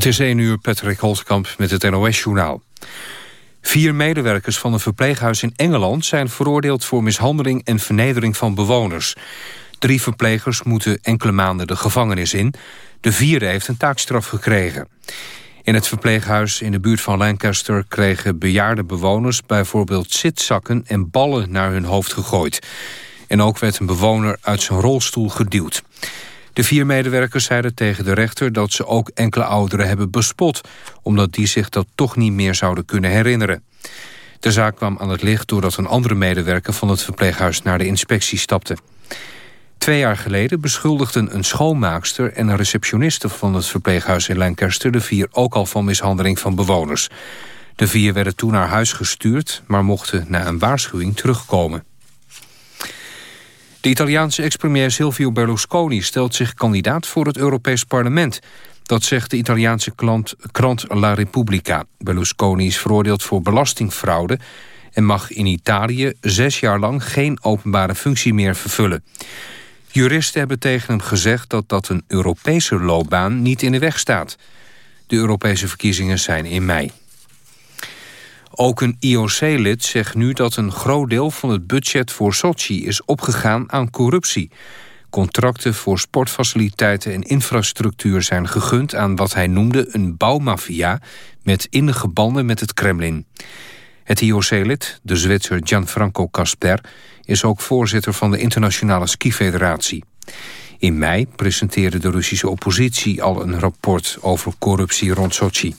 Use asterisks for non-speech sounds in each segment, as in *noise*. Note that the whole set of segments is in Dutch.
Het is 1 uur, Patrick Holtkamp met het NOS-journaal. Vier medewerkers van een verpleeghuis in Engeland... zijn veroordeeld voor mishandeling en vernedering van bewoners. Drie verplegers moeten enkele maanden de gevangenis in. De vierde heeft een taakstraf gekregen. In het verpleeghuis in de buurt van Lancaster... kregen bejaarde bewoners bijvoorbeeld zitzakken en ballen naar hun hoofd gegooid. En ook werd een bewoner uit zijn rolstoel geduwd. De vier medewerkers zeiden tegen de rechter dat ze ook enkele ouderen hebben bespot... omdat die zich dat toch niet meer zouden kunnen herinneren. De zaak kwam aan het licht doordat een andere medewerker van het verpleeghuis naar de inspectie stapte. Twee jaar geleden beschuldigden een schoonmaakster en een receptioniste van het verpleeghuis in Lancaster de vier ook al van mishandeling van bewoners. De vier werden toen naar huis gestuurd, maar mochten na een waarschuwing terugkomen. De Italiaanse ex-premier Silvio Berlusconi stelt zich kandidaat voor het Europees Parlement. Dat zegt de Italiaanse klant, krant La Repubblica. Berlusconi is veroordeeld voor belastingfraude... en mag in Italië zes jaar lang geen openbare functie meer vervullen. Juristen hebben tegen hem gezegd dat dat een Europese loopbaan niet in de weg staat. De Europese verkiezingen zijn in mei. Ook een IOC-lid zegt nu dat een groot deel van het budget voor Sochi is opgegaan aan corruptie. Contracten voor sportfaciliteiten en infrastructuur zijn gegund aan wat hij noemde een bouwmafia met innige banden met het Kremlin. Het IOC-lid, de Zwitser Gianfranco Casper, is ook voorzitter van de Internationale Ski-federatie. In mei presenteerde de Russische oppositie al een rapport over corruptie rond Sochi.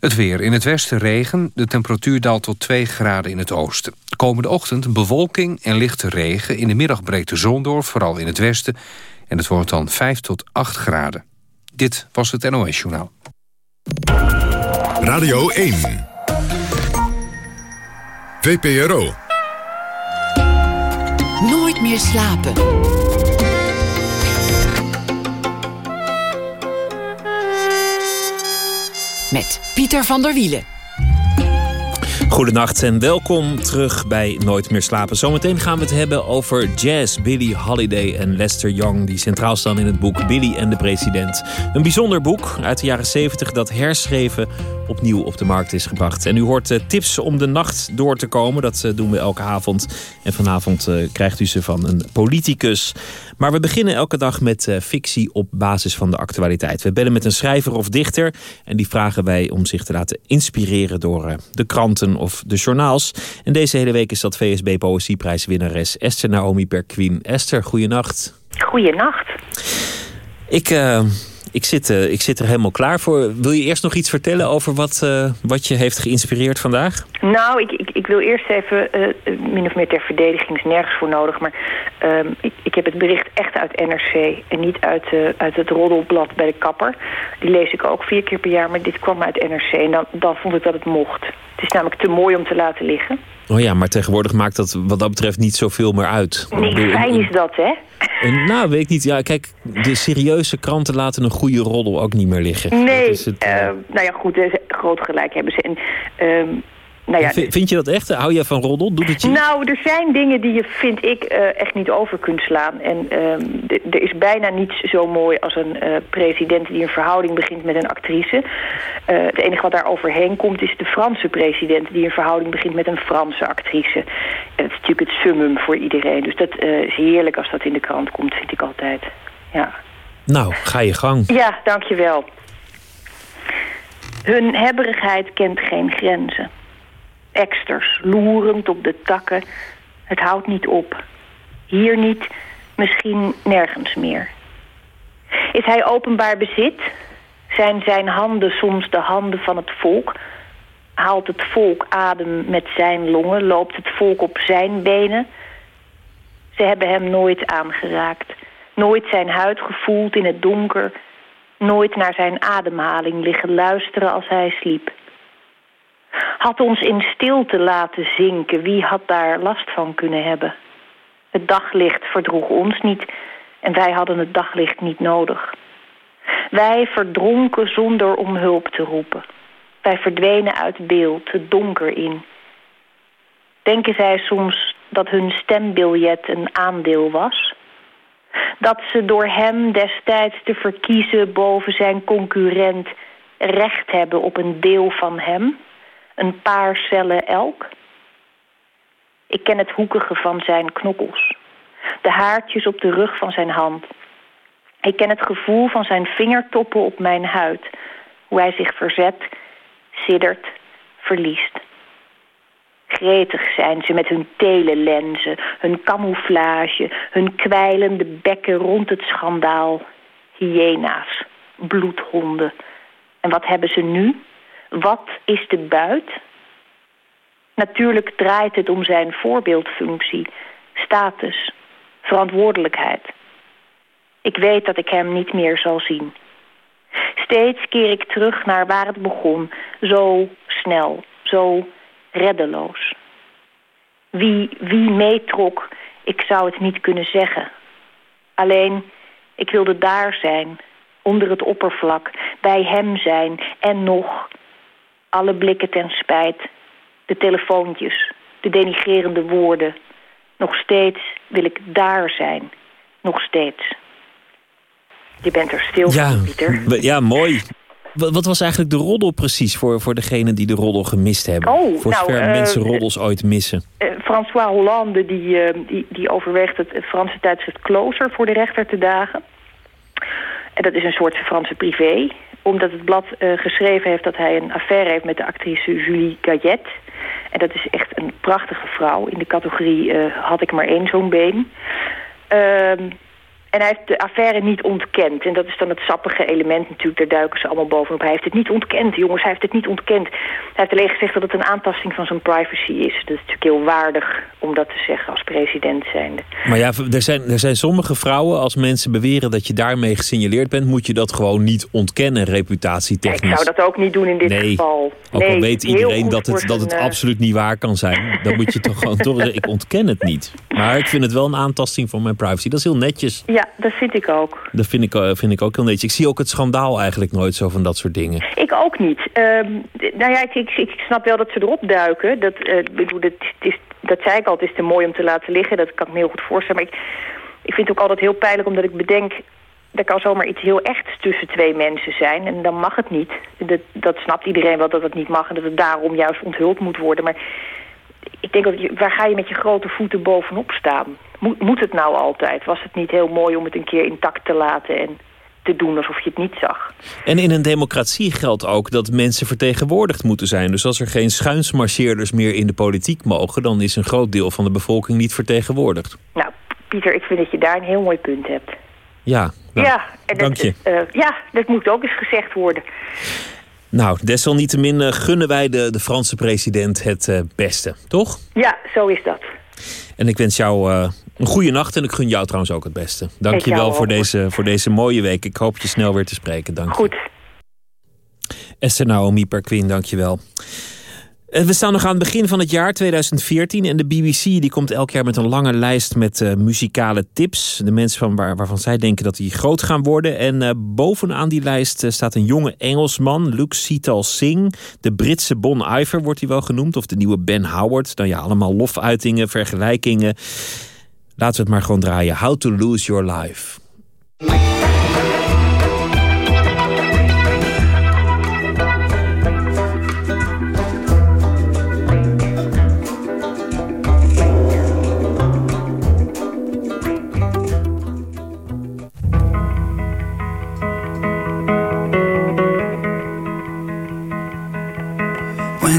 Het weer. In het westen regen. De temperatuur daalt tot 2 graden in het oosten. Komende ochtend bewolking en lichte regen. In de middag breekt de zon door, vooral in het westen. En het wordt dan 5 tot 8 graden. Dit was het NOS Journaal. Radio 1. VPRO. Nooit meer slapen. Met Pieter van der Wielen. Goedenacht en welkom terug bij Nooit meer slapen. Zometeen gaan we het hebben over jazz, Billie Holiday en Lester Young... die centraal staan in het boek Billy en de president. Een bijzonder boek uit de jaren 70 dat herschreven opnieuw op de markt is gebracht. En u hoort uh, tips om de nacht door te komen. Dat uh, doen we elke avond. En vanavond uh, krijgt u ze van een politicus. Maar we beginnen elke dag met fictie op basis van de actualiteit. We bellen met een schrijver of dichter. En die vragen wij om zich te laten inspireren door de kranten of de journaals. En deze hele week is dat VSB Poëzieprijswinnares Esther Naomi Perquin. Esther, goeienacht. Goeienacht. Ik ik zit, uh, ik zit er helemaal klaar voor. Wil je eerst nog iets vertellen over wat, uh, wat je heeft geïnspireerd vandaag? Nou, ik, ik, ik wil eerst even, uh, min of meer ter verdediging is nergens voor nodig... maar ehm, ik, ik heb het bericht echt uit NRC en niet uit, uit het roddelblad bij de kapper. Die lees ik ook vier keer per jaar, maar dit kwam uit NRC en dan, dan vond ik dat het mocht. Het is namelijk te mooi om te laten liggen. Oh ja, maar tegenwoordig maakt dat wat dat betreft niet zoveel meer uit. Nee, fijn is dat, hè? nou, weet ik niet. Ja, kijk, de serieuze kranten laten een goede roddel ook niet meer liggen. Nee, het, uh, nou ja, goed, groot gelijk hebben ze. En, uh, nou ja, vind je dat echt? Hou je van roddel? Doet het je? Nou, er zijn dingen die je, vind ik, uh, echt niet over kunt slaan. En uh, er is bijna niets zo mooi als een uh, president die een verhouding begint met een actrice. het enige wat daar overheen komt is de Franse president die een verhouding begint met een Franse actrice. En dat is natuurlijk het summum voor iedereen. Dus dat is heerlijk als dat in de krant komt, vind ik altijd. Ja. Nou, ga je gang. Ja, dankjewel. Hun hebberigheid kent geen grenzen eksters, loerend op de takken. Het houdt niet op. Hier niet, misschien nergens meer. Is hij openbaar bezit? Zijn zijn handen soms de handen van het volk? Haalt het volk adem met zijn longen? Loopt het volk op zijn benen? Ze hebben hem nooit aangeraakt. Nooit zijn huid gevoeld in het donker. Nooit naar zijn ademhaling liggen luisteren als hij sliep had ons in stilte laten zinken. Wie had daar last van kunnen hebben? Het daglicht verdroeg ons niet en wij hadden het daglicht niet nodig. Wij verdronken zonder om hulp te roepen. Wij verdwenen uit beeld, het donker in. Denken zij soms dat hun stembiljet een aandeel was? Dat ze door hem destijds te verkiezen boven zijn concurrent recht hebben op een deel van hem, een paar cellen elk. Ik ken het hoekige van zijn knokkels, de haartjes op de rug van zijn hand. Ik ken het gevoel van zijn vingertoppen op mijn huid, hoe hij zich verzet, siddert, verliest. Gretig zijn ze met hun telenlenzen, hun camouflage, hun kwijlende bekken rond het schandaal. Hyena's, bloedhonden. En wat hebben ze nu? Wat is de buit? Natuurlijk draait het om zijn voorbeeldfunctie, status, verantwoordelijkheid. Ik weet dat ik hem niet meer zal zien. Steeds keer ik terug naar waar het begon, zo snel, zo reddeloos. Wie, wie meetrok, ik zou het niet kunnen zeggen. Alleen, ik wilde daar zijn, onder het oppervlak, bij hem zijn en nog alle blikken ten spijt, de telefoontjes, de denigrerende woorden. Nog steeds wil ik daar zijn, nog steeds. Je bent er stil ja, van, Pieter. Ja, mooi. Wat was eigenlijk de roddel precies voor, voor degenen die de roddel gemist hebben? Oh, voor nou, zover uh, mensen roddels ooit missen. Uh, François Hollande die, uh, die, die overweegt het, het Franse tijdschrift Closer voor de rechter te dagen. En dat is een soort Franse privé. Omdat het blad geschreven heeft dat hij een affaire heeft met de actrice Julie Gayet. En dat is echt een prachtige vrouw. In de categorie had ik maar één zo'n been. En hij heeft de affaire niet ontkend. En dat is dan het sappige element natuurlijk. Daar duiken ze allemaal bovenop. Hij heeft het niet ontkend, jongens. Hij heeft het niet ontkend. Hij heeft alleen gezegd dat het een aantasting van zijn privacy is. Dat is natuurlijk heel waardig om dat te zeggen als president zijnde. Maar ja, er zijn, er zijn sommige vrouwen... als mensen beweren dat je daarmee gesignaleerd bent... moet je dat gewoon niet ontkennen, reputatietechnisch. Ik zou dat ook niet doen in dit nee, geval. Ook nee, al weet iedereen dat het, dat het absoluut niet waar kan zijn. Dan moet je toch gewoon *laughs* toch zeggen, ik ontken het niet. Maar ik vind het wel een aantasting van mijn privacy. Dat is heel netjes. Ja, dat vind ik ook. Dat vind ik, vind ik ook heel netjes. Ik zie ook het schandaal eigenlijk nooit zo van dat soort dingen. Ik ook niet. Um, nou ja, ik, ik, ik, snap wel dat ze erop duiken. Dat, uh, bedoel, dat, is, dat zei ik al, het is te mooi om te laten liggen. Dat kan ik me heel goed voorstellen. Maar ik, ik vind het ook altijd heel pijnlijk omdat ik bedenk... er kan zomaar iets heel echts tussen twee mensen zijn. En dan mag het niet. Dat, dat snapt iedereen wel dat het niet mag. En dat het daarom juist onthuld moet worden. Maar denk, dat je, waar ga je met je grote voeten bovenop staan? Moet, moet het nou altijd? Was het niet heel mooi om het een keer intact te laten en te doen alsof je het niet zag? En in een democratie geldt ook dat mensen vertegenwoordigd moeten zijn. Dus als er geen schuinsmarcheerders meer in de politiek mogen... dan is een groot deel van de bevolking niet vertegenwoordigd. Nou, Pieter, ik vind dat je daar een heel mooi punt hebt. Ja, nou, ja, en dank je. Uh, ja, dat moet ook eens gezegd worden. Nou, desalniettemin uh, gunnen wij de, de Franse president het uh, beste, toch? Ja, zo is dat. En ik wens jou uh, een goede nacht en ik gun jou trouwens ook het beste. Dank je wel voor deze, voor deze mooie week. Ik hoop je snel weer te spreken. Dank Goed. Je. Esther Naomi Perquin, dank je wel. We staan nog aan het begin van het jaar 2014 en de BBC die komt elk jaar met een lange lijst met uh, muzikale tips. De mensen van waar, waarvan zij denken dat die groot gaan worden. En uh, bovenaan die lijst staat een jonge Engelsman, Luke Sital Singh. De Britse Bon Iver wordt hij wel genoemd, of de nieuwe Ben Howard. Nou ja, allemaal lofuitingen, vergelijkingen. Laten we het maar gewoon draaien. How to Lose Your Life.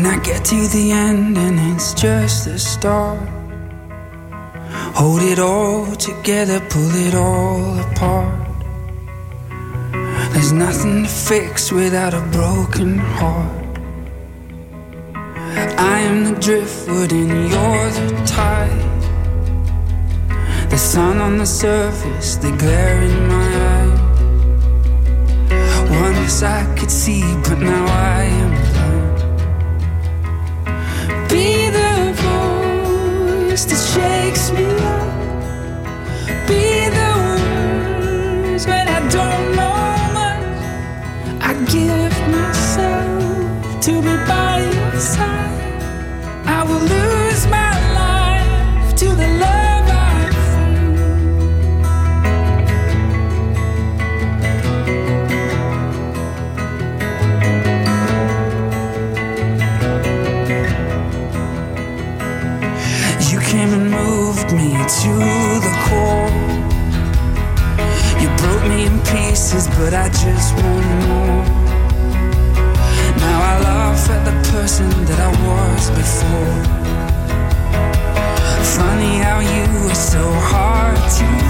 Get to the end and it's just the start. Hold it all together, pull it all apart. There's nothing to fix without a broken heart. I am the driftwood and you're the tide. The sun on the surface, the glare in my eye. Once I could see, but now I am that shakes me up. Be the words when I don't in but I just want more. Now I laugh at the person that I was before. Funny how you were so hard to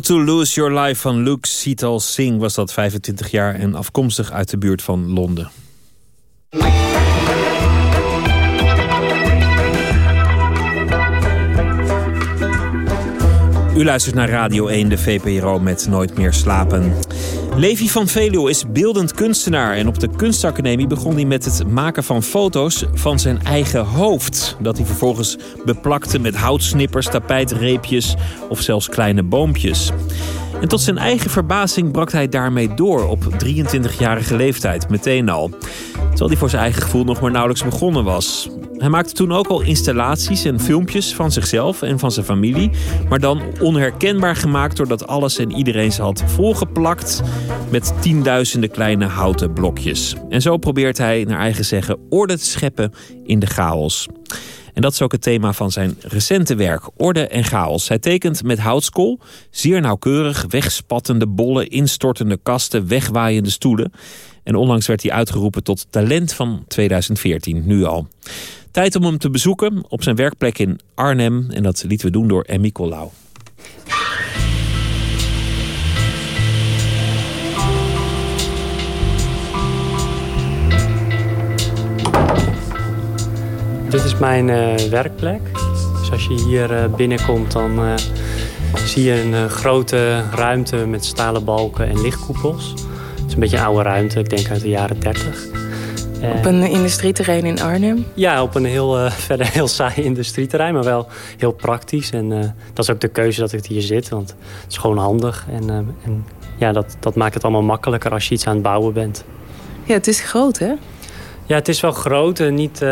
To Lose Your Life van Luke Sital Singh was dat 25 jaar en afkomstig uit de buurt van Londen. U luistert naar Radio 1, de VPRO met Nooit meer slapen. Levi van Veluwe is beeldend kunstenaar en op de kunstacademie begon hij met het maken van foto's van zijn eigen hoofd. Dat hij vervolgens beplakte met houtsnippers, tapijtreepjes of zelfs kleine boompjes. En tot zijn eigen verbazing brak hij daarmee door op 23-jarige leeftijd, meteen al. Terwijl hij voor zijn eigen gevoel nog maar nauwelijks begonnen was. Hij maakte toen ook al installaties en filmpjes van zichzelf en van zijn familie. Maar dan onherkenbaar gemaakt doordat alles en iedereen ze had volgeplakt met tienduizenden kleine houten blokjes. En zo probeert hij, naar eigen zeggen, orde te scheppen in de chaos. En dat is ook het thema van zijn recente werk, Orde en Chaos. Hij tekent met houtskool, zeer nauwkeurig, wegspattende bollen, instortende kasten, wegwaaiende stoelen. En onlangs werd hij uitgeroepen tot talent van 2014, nu al. Tijd om hem te bezoeken op zijn werkplek in Arnhem. En dat lieten we doen door Emmy Collau. Dit is mijn eh, werkplek. Dus als je hier eh, binnenkomt, dan eh, zie je een grote ruimte met stalen balken en lichtkoepels. Het is een beetje een oude ruimte, ik denk uit de jaren 30. Eh, Op een industrieterrein in Arnhem. Ja, op een heel, *laughs* verder heel saai industrieterrein, maar wel heel praktisch. En dat is ook de keuze dat ik hier zit, want het is gewoon handig. En, en ja, dat, dat maakt het allemaal makkelijker als je iets aan het bouwen bent. Ja, het is groot, hè? Ja, het is wel groot. en niet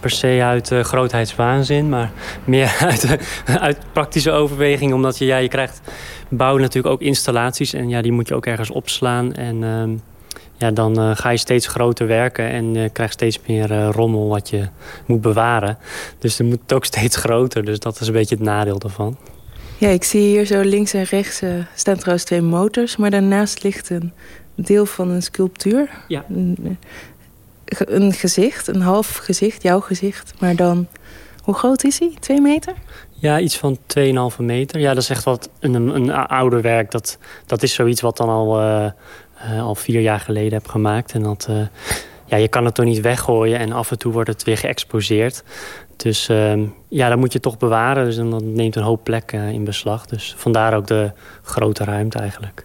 per se uit eh, grootheidswaanzin, maar meer *laughs* uit, eh, uit praktische overweging. Omdat je, ja, je krijgt bouwen natuurlijk ook installaties en ja, die moet je ook ergens opslaan. En ehm, ja, dan eh, ga je steeds groter werken en je krijgt steeds meer eh, rommel wat je moet bewaren. Dus dan moet het ook *laughs* steeds groter. Dus dat is een beetje het nadeel daarvan. Ja, ik zie hier zo links en rechts eh, staan trouwens twee motors, maar daarnaast ligt een deel van een sculptuur. Ja. Een, ge- een gezicht, een half gezicht, jouw gezicht. Maar dan, hoe groot is hij? Twee meter? Ja, iets van 2,5 meter. Ja, dat is echt wat een, een ouder werk. Dat, dat is zoiets wat dan al, eh, eh, al vier jaar geleden heb gemaakt. En dat, eh, ja, je kan het toch niet weggooien en af en toe wordt het weer geëxposeerd. Dus ehm, ja, dat moet je toch bewaren. Dus en dat neemt een hoop plek in beslag. Dus vandaar ook de grote ruimte eigenlijk.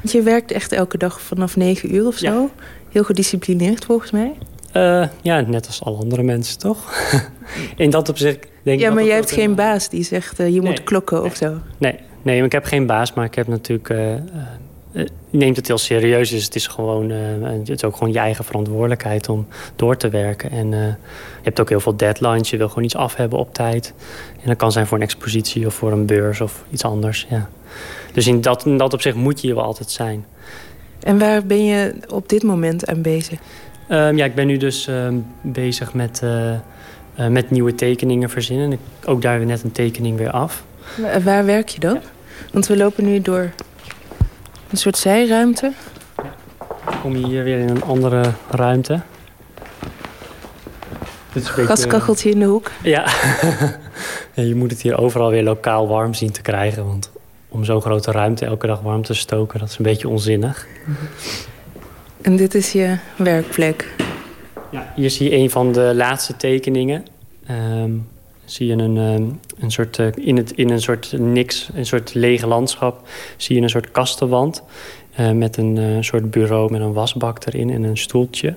Want je werkt echt elke dag vanaf negen uur of zo. Ja. Heel gedisciplineerd volgens mij. Eh, ja, net als alle andere mensen, toch? *laughs* in dat opzicht denk ik... Ja, maar jij hebt geen een- baas die zegt eh, je moet Nee. klokken of zo. Nee, nee, ik heb geen baas, maar ik heb natuurlijk... eh, eh, neemt het heel serieus. Dus het is, gewoon, uh, het is ook gewoon je eigen verantwoordelijkheid om door te werken. En uh, je hebt ook heel veel deadlines. Je wil gewoon iets af hebben op tijd. En dat kan zijn voor een expositie of voor een beurs of iets anders. Ja. Dus in dat, in dat opzicht moet je er wel altijd zijn. En waar ben je op dit moment aan bezig? Um, ja, ik ben nu dus um, bezig met, uh, met nieuwe tekeningen verzinnen. Ik, ook daar weer net een tekening weer af. Waar, waar werk je dan? Ja. Want we lopen nu door een soort zijruimte. Ja. Dan kom je hier weer in een andere ruimte. Gaskacheltje in de hoek. Ja. *laughs* ja. je moet het hier overal weer lokaal warm zien te krijgen. Want om zo'n grote ruimte elke dag warm te stoken, dat is een beetje onzinnig. En dit is je werkplek? Ja, hier zie je een van de laatste tekeningen. Um, zie je een, um, een soort, uh, in, het, in een soort niks, een soort lege landschap... zie je een soort kastenwand uh, met een uh, soort bureau met een wasbak erin en een stoeltje.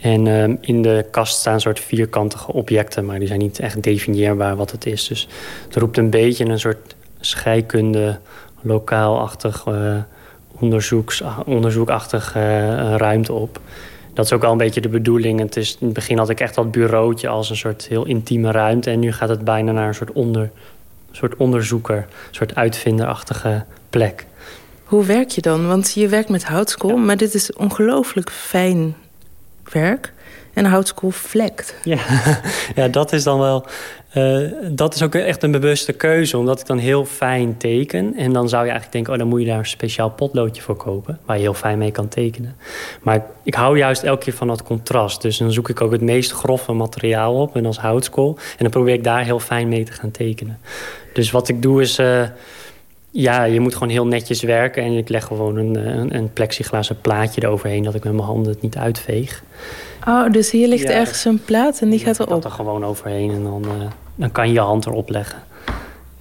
En um, in de kast staan soort vierkantige objecten... maar die zijn niet echt definieerbaar wat het is. Dus het roept een beetje een soort scheikunde, lokaalachtig... onderzoeks, onderzoekachtig ruimte op dat is ook wel een beetje de bedoeling. Het is, in het begin had ik echt dat bureautje als een soort heel intieme ruimte. En nu gaat het bijna naar een soort, onder, soort onderzoeker, een soort uitvinderachtige plek. Hoe werk je dan? Want je werkt met houtskool, ja. maar dit is ongelooflijk fijn werk. En houtskool vlekt. Ja, *laughs* ja dat is dan wel... Uh, dat is ook echt een bewuste keuze, omdat ik dan heel fijn teken. En dan zou je eigenlijk denken, oh, dan moet je daar een speciaal potloodje voor kopen... waar je heel fijn mee kan tekenen. Maar ik, hou juist elke keer van dat contrast. Dus dan zoek ik ook het meest grove materiaal op, en als houtskool. En dan probeer ik daar heel fijn mee te gaan tekenen. Dus wat ik doe is... Uh, ja, je moet gewoon heel netjes werken. En ik leg gewoon een, een, een plexiglazen plaatje eroverheen... dat ik met mijn handen het niet uitveeg. Oh, dus hier ligt ja, ergens een plaat en die gaat erop? er gewoon overheen en dan, uh, dan kan je je hand erop leggen.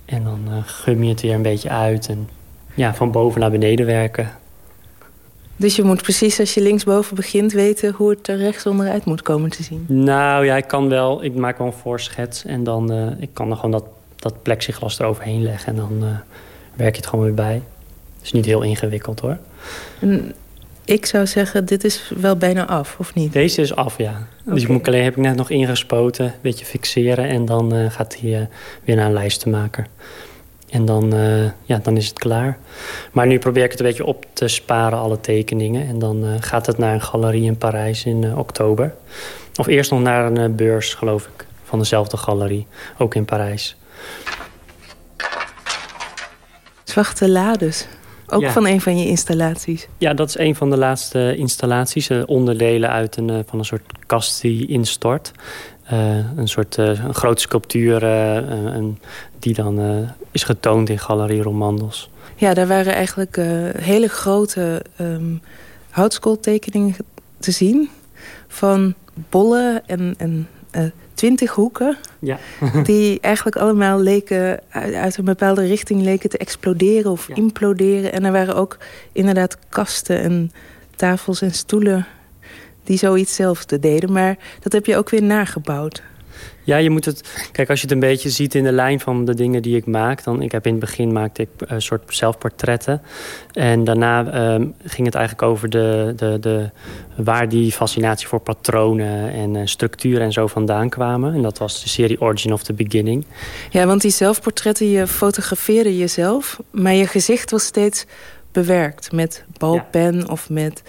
En dan uh, gum je het weer een beetje uit. En ja, van boven naar beneden werken. Dus je moet precies als je linksboven begint weten... hoe het er rechts onderuit moet komen te zien? Nou ja, ik kan wel. Ik maak wel een voorschets. En dan uh, ik kan er gewoon dat, dat plexiglas eroverheen leggen. En dan werk je het gewoon weer bij. Het is niet heel ingewikkeld hoor. En ik zou zeggen, dit is wel bijna af, of niet? Deze is af, ja. Okay. Dus ik moet alleen heb ik net nog ingespoten, een beetje fixeren... en dan uh, gaat hij uh, weer naar een lijstenmaker. En dan, uh, ja, dan is het klaar. Maar nu probeer ik het een beetje op te sparen, alle tekeningen. En dan gaat het naar een galerie in Parijs in oktober. Of eerst nog naar een beurs, geloof ik, van dezelfde galerie. Ook in Parijs. Zwarte lades. Ook ja. van een van je installaties? Ja, dat is een van de laatste installaties. Uh, onderdelen uit een, uh, van een soort kast die instort. Uh, een soort een grote sculptuur een, die dan is getoond in Galerie Romandos. Ja, daar waren eigenlijk hele grote um, houtskooltekeningen te zien. Van bollen en, en twintig hoeken. Ja. *laughs* *laughs* die eigenlijk allemaal leken uit een bepaalde richting leken te exploderen of ja. imploderen. En er waren ook inderdaad kasten en tafels en stoelen die zoiets zelfde deden. Maar dat heb je ook weer nagebouwd. Ja, je moet het... Kijk, als je het een beetje ziet in de lijn van de dingen die ik maak... dan, ik heb in het begin maakte ik een soort zelfportretten. En daarna um, ging het eigenlijk over de, de, de, waar die fascinatie voor patronen en uh, structuren en zo vandaan kwamen. En dat was de serie Origin of the Beginning. Ja, want die zelfportretten, je fotografeerde jezelf... maar je gezicht was steeds bewerkt met balpen ja. of met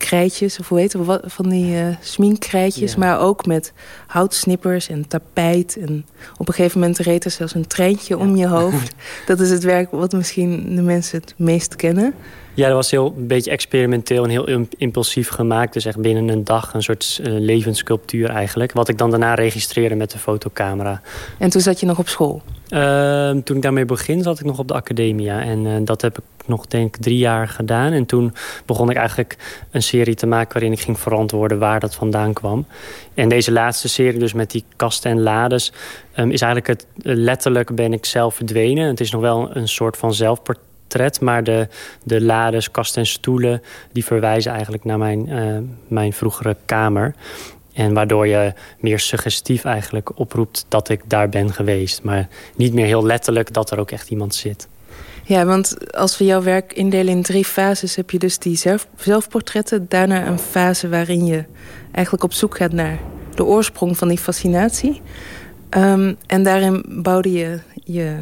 krijtjes, of hoe heet het, van die uh, sminkkrijtjes. Ja. Maar ook met houtsnippers en tapijt. En op een gegeven moment reed er zelfs een treintje ja. om je hoofd. *laughs* Dat is het werk wat misschien de mensen het meest kennen. Ja, dat was heel, een beetje experimenteel en heel impulsief gemaakt. Dus echt binnen een dag een soort uh, levenssculptuur eigenlijk. Wat ik dan daarna registreerde met de fotocamera. En toen zat je nog op school? Uh, toen ik daarmee begin zat ik nog op de academia. En uh, dat heb ik nog denk ik drie jaar gedaan. En toen begon ik eigenlijk een serie te maken... waarin ik ging verantwoorden waar dat vandaan kwam. En deze laatste serie dus met die kasten en lades... Um, is eigenlijk het, letterlijk ben ik zelf verdwenen. Het is nog wel een soort van zelfportret maar de, de lades, kasten en stoelen... die verwijzen eigenlijk naar mijn, uh, mijn vroegere kamer. En waardoor je meer suggestief eigenlijk oproept dat ik daar ben geweest. Maar niet meer heel letterlijk dat er ook echt iemand zit. Ja, want als we jouw werk indelen in drie fases... heb je dus die zelf, zelfportretten. Daarna een fase waarin je eigenlijk op zoek gaat naar de oorsprong van die fascinatie. Um, en daarin bouwde je je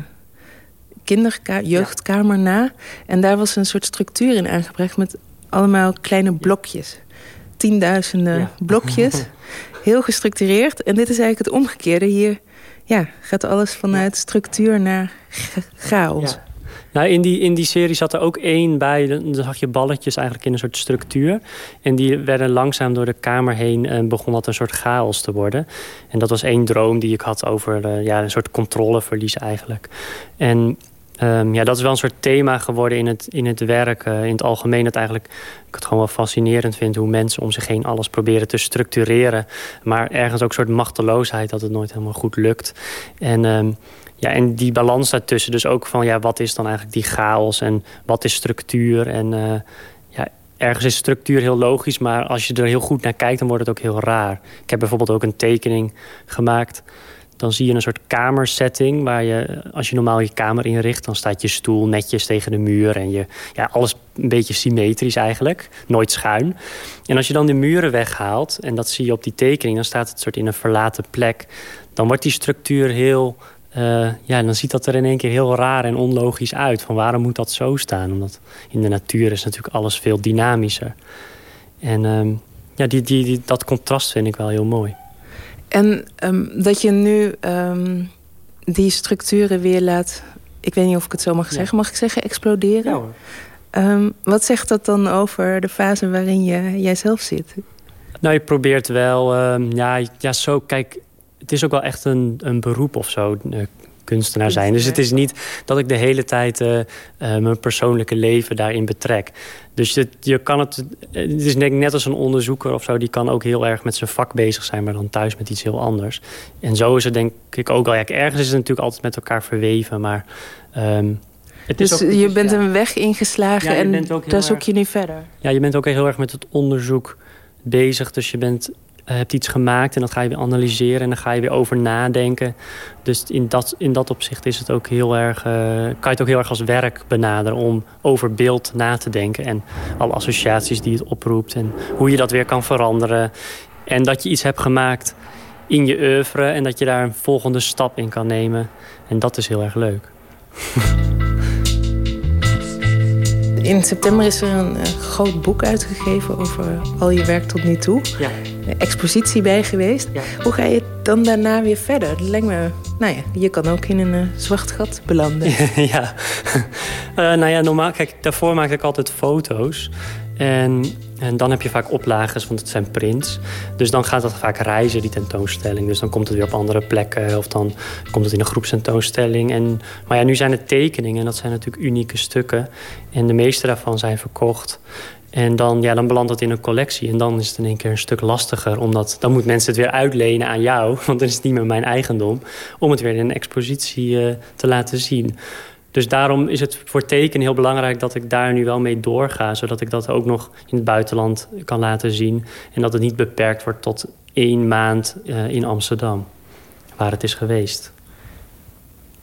jeugdkamer na. En daar was een soort structuur in aangebracht met allemaal kleine blokjes. Tienduizenden blokjes. *laughs* Heel gestructureerd. En dit is eigenlijk het omgekeerde. Hier ja, gaat alles vanuit structuur naar chaos. Nou, in die, in die serie zat er ook één bij. Dan zag je balletjes eigenlijk in een soort structuur. En die werden langzaam door de kamer heen... en begon dat een soort chaos te worden. En dat was één droom die ik had over uh, ja, een soort controleverlies eigenlijk. En um, ja, dat is wel een soort thema geworden in het, in het werk. Uh, in het algemeen dat eigenlijk ik het gewoon wel fascinerend vind... hoe mensen om zich heen alles proberen te structureren. Maar ergens ook een soort machteloosheid dat het nooit helemaal goed lukt. En... Um, ja, en die balans daartussen. Dus ook van ja, wat is dan eigenlijk die chaos en wat is structuur? En uh, ja, ergens is structuur heel logisch, maar als je er heel goed naar kijkt, dan wordt het ook heel raar. Ik heb bijvoorbeeld ook een tekening gemaakt. Dan zie je een soort kamersetting waar je, als je normaal je kamer inricht, dan staat je stoel netjes tegen de muur en je, ja, alles een beetje symmetrisch eigenlijk, nooit schuin. En als je dan de muren weghaalt, en dat zie je op die tekening, dan staat het soort in een verlaten plek, dan wordt die structuur heel uh, ja, dan ziet dat er in één keer heel raar en onlogisch uit. Van waarom moet dat zo staan? Omdat in de natuur is natuurlijk alles veel dynamischer. En um, ja, die, die, die, dat contrast vind ik wel heel mooi. En um, dat je nu um, die structuren weer laat... Ik weet niet of ik het zo mag zeggen. Mag ik zeggen exploderen? Ja, wat zegt dat dan over de fase waarin je, jij zelf zit? Nou, je probeert wel... ja, ja, zo... Kijk, het is ook wel echt een, een beroep of zo, uh, kunstenaar zijn. Dus het is niet dat ik de hele tijd uh, uh, mijn persoonlijke leven daarin betrek. Dus je, je kan het, het is net als een onderzoeker of zo... die kan ook heel erg met zijn vak bezig zijn... maar dan thuis met iets heel anders. En zo is het denk ik ook al. Ja, ergens is het natuurlijk altijd met elkaar verweven, maar... Um, het dus ook, je bent ja. een weg ingeslagen ja, en daar zoek je nu verder? Ja, je bent ook heel erg met het onderzoek bezig. Dus je bent hebt iets gemaakt en dat ga je weer analyseren en dan ga je weer over nadenken. Dus in dat, in dat opzicht is het ook heel erg, uh, kan je het ook heel erg als werk benaderen om over beeld na te denken. En alle associaties die het oproept en hoe je dat weer kan veranderen. En dat je iets hebt gemaakt in je oeuvre en dat je daar een volgende stap in kan nemen. En dat is heel erg leuk. In september is er een uh, groot boek uitgegeven over al je werk tot nu toe. Ja. Expositie bij geweest. Ja. Hoe ga je dan daarna weer verder? Dat lijkt me, nou ja, je kan ook in een uh, zwart gat belanden. *laughs* ja, uh, nou ja, normaal, kijk, daarvoor maak ik altijd foto's. En, en dan heb je vaak oplages, want het zijn prints. Dus dan gaat dat vaak reizen, die tentoonstelling. Dus dan komt het weer op andere plekken. Of dan komt het in een groepstentoonstelling. En, maar ja, nu zijn het tekeningen. En dat zijn natuurlijk unieke stukken. En de meeste daarvan zijn verkocht. En dan, ja, dan belandt het in een collectie. En dan is het in één keer een stuk lastiger. Omdat dan moeten mensen het weer uitlenen aan jou. *laughs* Want dan is het niet meer mijn eigendom. Om het weer in een expositie uh, te laten zien. Dus daarom is het voor teken heel belangrijk dat ik daar nu wel mee doorga. Zodat ik dat ook nog in het buitenland kan laten zien. En dat het niet beperkt wordt tot één maand uh, in Amsterdam. Waar het is geweest.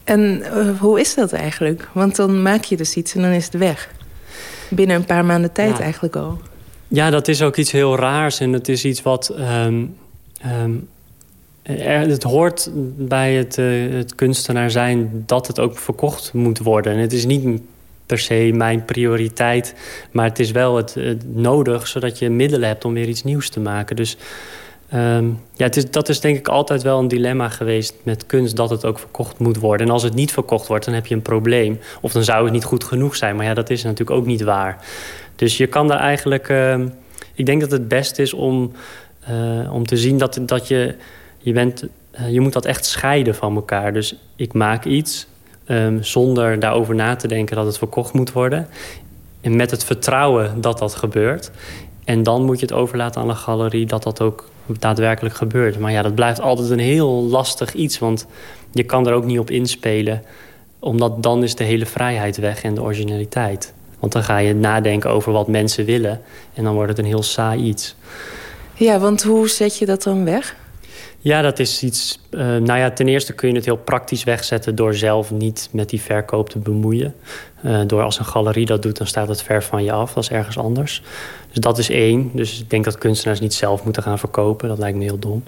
En uh, hoe is dat eigenlijk? Want dan maak je dus iets en dan is het weg. Binnen een paar maanden tijd ja. eigenlijk al. Ja, dat is ook iets heel raars. En het is iets wat... Um, um, er, het hoort bij het, uh, het kunstenaar zijn dat het ook verkocht moet worden. En het is niet per se mijn prioriteit, maar het is wel het, het nodig... zodat je middelen hebt om weer iets nieuws te maken. Dus um, ja, is, dat is denk ik altijd wel een dilemma geweest met kunst... dat het ook verkocht moet worden. En als het niet verkocht wordt, dan heb je een probleem. Of dan zou het niet goed genoeg zijn. Maar ja, dat is natuurlijk ook niet waar. Dus je kan daar eigenlijk... Uh, ik denk dat het best is om, uh, om te zien dat, dat je je, bent, uh, je moet dat echt scheiden van elkaar. Dus ik maak iets um, zonder daarover na te denken dat het verkocht moet worden. En met het vertrouwen dat dat gebeurt. En dan moet je het overlaten aan een galerie dat dat ook daadwerkelijk gebeurt. Maar ja, dat blijft altijd een heel lastig iets. Want je kan er ook niet op inspelen. Omdat dan is de hele vrijheid weg en de originaliteit. Want dan ga je nadenken over wat mensen willen. En dan wordt het een heel saai iets. Ja, want hoe zet je dat dan weg? Ja, dat is iets. Uh, nou ja, ten eerste kun je het heel praktisch wegzetten door zelf niet met die verkoop te bemoeien. Uh, door als een galerie dat doet, dan staat het ver van je af. Is ergens anders. Dus dat is één. Dus ik denk dat kunstenaars niet zelf moeten gaan verkopen. Dat lijkt me heel dom.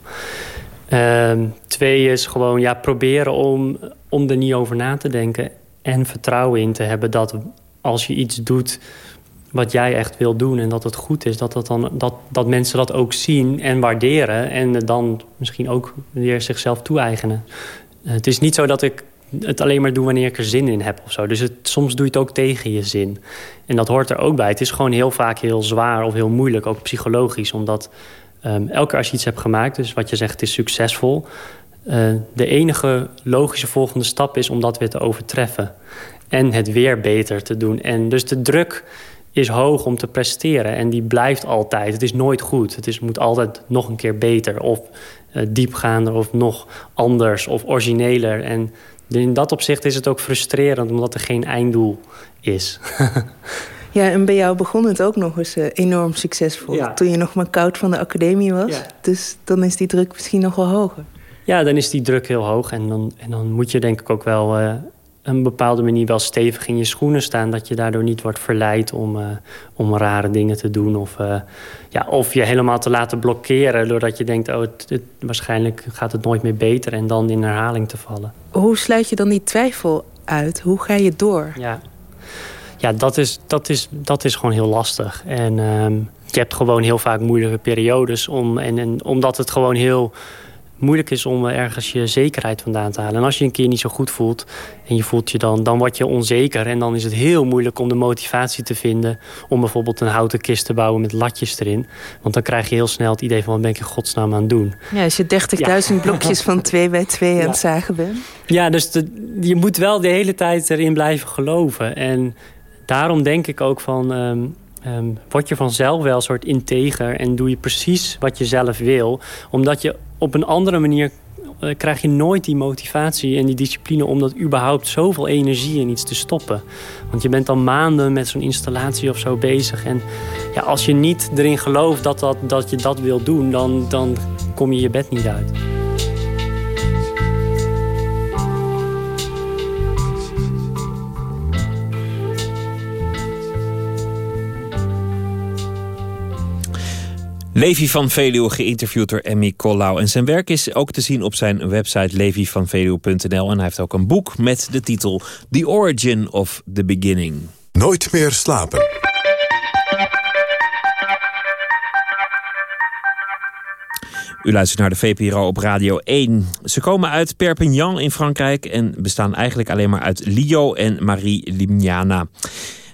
Uh, twee is gewoon ja, proberen om, om er niet over na te denken. En vertrouwen in te hebben dat als je iets doet wat jij echt wil doen en dat het goed is, dat, dat, dan, dat, dat mensen dat ook zien en waarderen en dan misschien ook weer zichzelf toe-eigenen. Het is niet zo dat ik het alleen maar doe wanneer ik er zin in heb of zo. Dus het, soms doe je het ook tegen je zin. En dat hoort er ook bij. Het is gewoon heel vaak heel zwaar of heel moeilijk, ook psychologisch, omdat um, elke keer als je iets hebt gemaakt, dus wat je zegt, is succesvol. Uh, de enige logische volgende stap is om dat weer te overtreffen. En het weer beter te doen. En dus de druk is hoog om te presteren. En die blijft altijd. Het is nooit goed. Het is, moet altijd nog een keer beter. Of uh, diepgaander of nog anders of origineler. En in dat opzicht is het ook frustrerend... omdat er geen einddoel is. *laughs* ja, en bij jou begon het ook nog eens uh, enorm succesvol. Ja. Toen je nog maar koud van de academie was. Ja. Dus dan is die druk misschien nog wel hoger. Ja, dan is die druk heel hoog. En dan, en dan moet je denk ik ook wel... Uh, een bepaalde manier wel stevig in je schoenen staan. Dat je daardoor niet wordt verleid om, uh, om rare dingen te doen. Of, uh, ja, of je helemaal te laten blokkeren. Doordat je denkt, oh, het, het, waarschijnlijk gaat het nooit meer beter. En dan in herhaling te vallen. Hoe sluit je dan die twijfel uit? Hoe ga je door? Ja, ja dat, is, dat, is, dat is gewoon heel lastig. En um, je hebt gewoon heel vaak moeilijke periodes. Om, en, en omdat het gewoon heel moeilijk is om ergens je zekerheid vandaan te halen. En als je een keer niet zo goed voelt en je voelt je dan, dan word je onzeker. En dan is het heel moeilijk om de motivatie te vinden om bijvoorbeeld een houten kist te bouwen met latjes erin. Want dan krijg je heel snel het idee van wat ben ik in godsnaam aan het doen. Ja, als je 30.000 ja. blokjes van 2 bij 2 ja. aan het zagen bent. Ja, dus de, je moet wel de hele tijd erin blijven geloven. En daarom denk ik ook van... Um, Um, word je vanzelf wel een soort integer en doe je precies wat je zelf wil. Omdat je op een andere manier uh, krijg je nooit die motivatie en die discipline om dat überhaupt zoveel energie in iets te stoppen. Want je bent dan maanden met zo'n installatie of zo bezig. En ja, als je niet erin gelooft dat, dat, dat je dat wil doen, dan, dan kom je je bed niet uit. Levi van Veluwe, geïnterviewd door Emmy Collau. En zijn werk is ook te zien op zijn website levivanveluwe.nl. En hij heeft ook een boek met de titel The Origin of the Beginning. Nooit meer slapen. U luistert naar de VPRO op Radio 1. Ze komen uit Perpignan in Frankrijk en bestaan eigenlijk alleen maar uit Lio en Marie Limniana.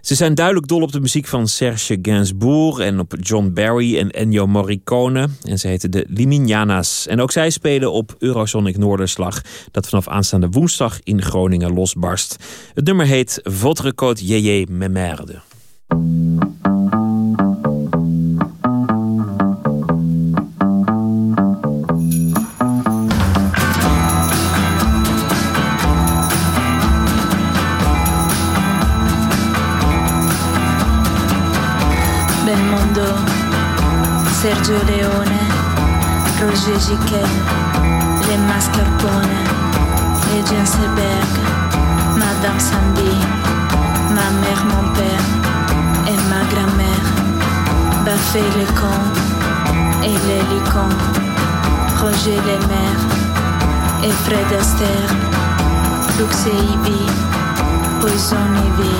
Ze zijn duidelijk dol op de muziek van Serge Gainsbourg en op John Barry en Ennio Morricone. En ze heten de Liminianas. En ook zij spelen op Eurosonic Noorderslag, dat vanaf aanstaande woensdag in Groningen losbarst. Het nummer heet Votre Côte Yeye Memerde. Leone, Roger Giquet, les mascarpone, les Genselberg, Madame Sambi, ma mère, mon père et ma grand-mère, Baffé le con et les licons, Roger les mères et Fred Astaire, Lux et Ivy, Poison Ivy,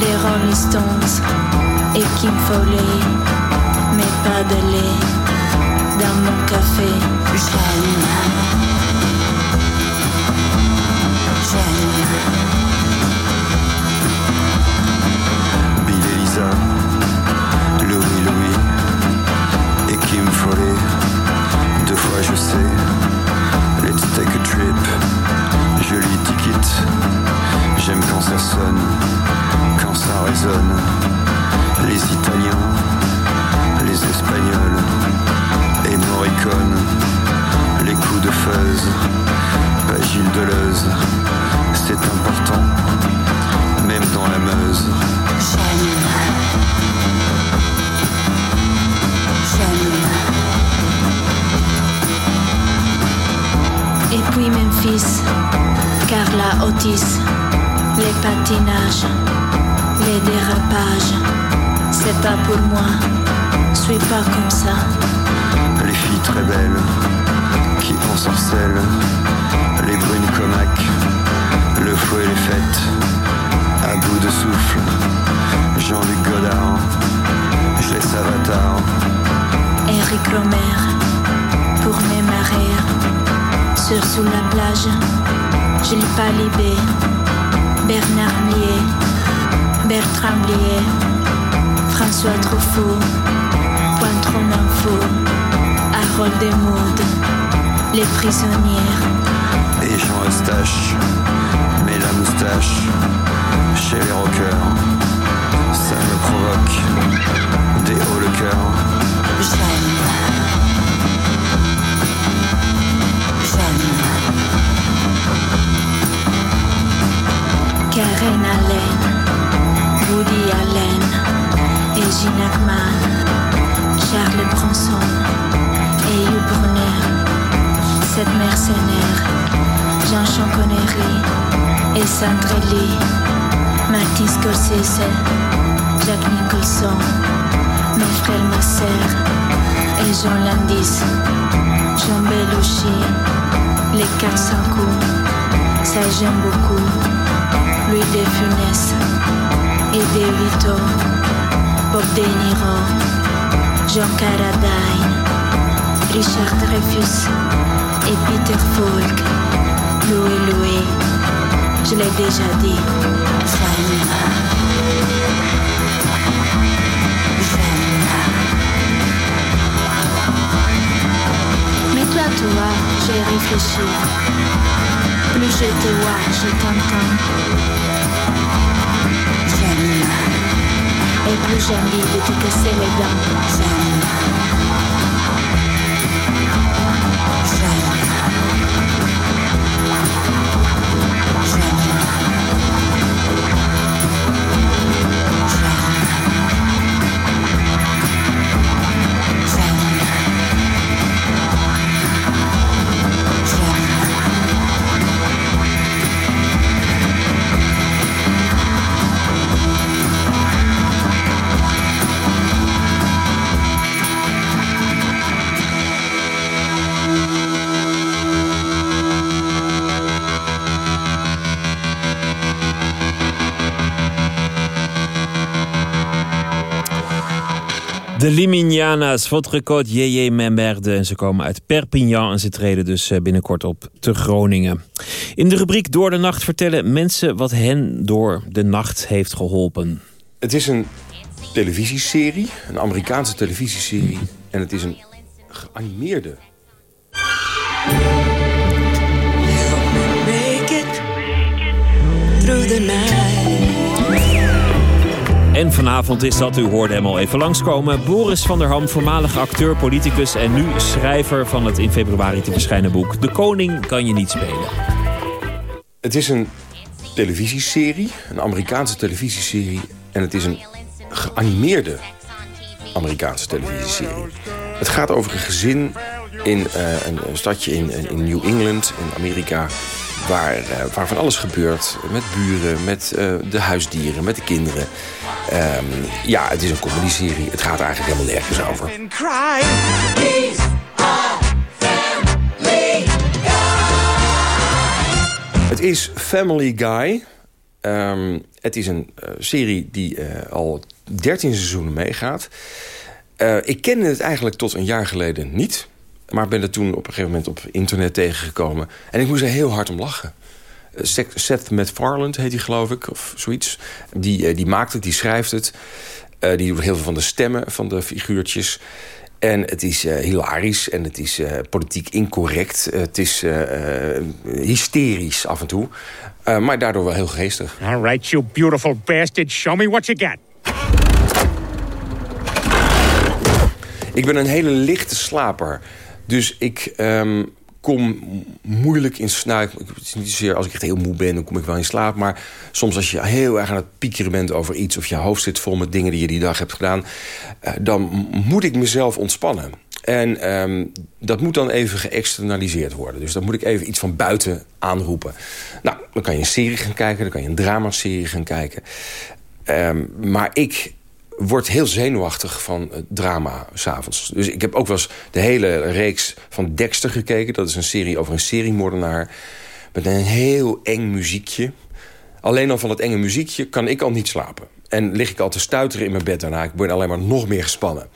les Rolling Stones et Kim Foley mais pas de lait dans mon café. J'aime. Patinages, les dérapages. C'est pas pour moi, suis pas comme ça. Les filles très belles qui ensorcellent, les brunes comaques, le fouet les fêtes, à bout de souffle. Jean-Luc Godard, je laisse Avatar. Eric Romer, pour mes marées. Sur sous la plage, Gilles Palibé, Bernard Blier, Bertrand Blier, François Truffaut, Pointron Info, Harold Desmaudes, Les Prisonnières, Et Jean Eustache, mais la moustache, chez les rockers, ça me provoque des hauts le cœur. Karen Allen, Woody Allen, et Gene Hackman, Charles Bronson et Hugh Brunner, cette mercenaire, Jean Connery et Sandrelli, Martin Scorsese, Jack Nicholson, mes frères, ma sœur, et Jean Landis, Jean Belushi, les 400 coups, ça j'aime beaucoup. Louis de Funès et De Vito, Bob De Niro, Jean Carradine, Richard Dreyfus et Peter Falk, Louis Louis, je l'ai déjà dit. Mais toi, toi, j'ai réfléchi. Plus je te vois, je t'entends. Et plus j'ai envie de te casser les dents. De Liminianas, votre code Jeje Memberde. En ze komen uit Perpignan en ze treden dus eh, binnenkort op te Groningen. In de rubriek Door de Nacht vertellen mensen wat hen door de nacht heeft geholpen. Het is een televisieserie, een Amerikaanse televisieserie. En het is een geanimeerde. Make it through the night. En vanavond is dat, u hoorde hem al even langskomen, Boris van der Ham, voormalig acteur, politicus en nu schrijver van het in februari te verschijnen boek De Koning kan je niet spelen. Het is een televisieserie, een Amerikaanse televisieserie. En het is een geanimeerde Amerikaanse televisieserie. Het gaat over een gezin in eh, een, een stadje in, in New England, in Amerika... Waar, eh, waar van alles gebeurt. Met buren, met eh, de huisdieren, met de kinderen. Ehm, ja, het is een comedy-serie. Het gaat eigenlijk helemaal nergens over. Het is Family Guy. Ehm, het is een eh, serie die eh, al 13 seizoenen meegaat. Eh, ik kende het eigenlijk tot een jaar geleden niet. Maar ben er toen op een gegeven moment op internet tegengekomen. En ik moest er heel hard om lachen. Eh, Seth- MacFarlane heet hij geloof ik, of zoiets. Die, eh, die maakt het, die schrijft het. Eh, die doet heel veel van de stemmen van de figuurtjes. En het is hilarisch en het is politiek incorrect. het is hysterisch af en toe. Maar daardoor wel heel geestig. All right, you beautiful bastard. Show me what you got. Ik ben een hele lichte slaper. Dus ik ehm, kom moeilijk in slaap. Het is niet zozeer als ik echt heel moe ben, dan kom ik wel in slaap. Maar soms als je heel erg aan het piekeren bent over iets... of je hoofd zit vol met dingen die je die dag hebt gedaan... eh, dan moet ik mezelf ontspannen. En ehm, dat moet dan even geëxternaliseerd worden. Dus dan moet ik even iets van buiten aanroepen. Nou, dan kan je een serie gaan kijken, dan kan je een dramaserie gaan kijken. Ehm, maar ik word heel zenuwachtig van het drama s'avonds. Dus ik heb ook wel eens de hele reeks van Dexter gekeken. Dat is een serie over een seriemoordenaar. Met een heel eng muziekje. Alleen al van het enge muziekje kan ik al niet slapen. En lig ik al te stuiteren in mijn bed daarna. Ik word alleen maar nog meer gespannen.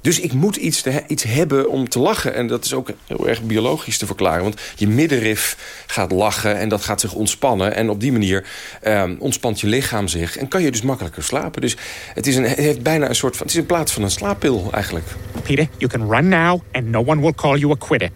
Dus ik moet iets, te, iets hebben om te lachen. En dat is ook heel erg biologisch te verklaren. Want je middenrif gaat lachen en dat gaat zich ontspannen. En op die manier um, ontspant je lichaam zich. En kan je dus makkelijker slapen. Dus het, is een, heeft bijna een soort van... Het is in plaats van een slaappil eigenlijk. Peter, you can run now and no one will call you a quitter.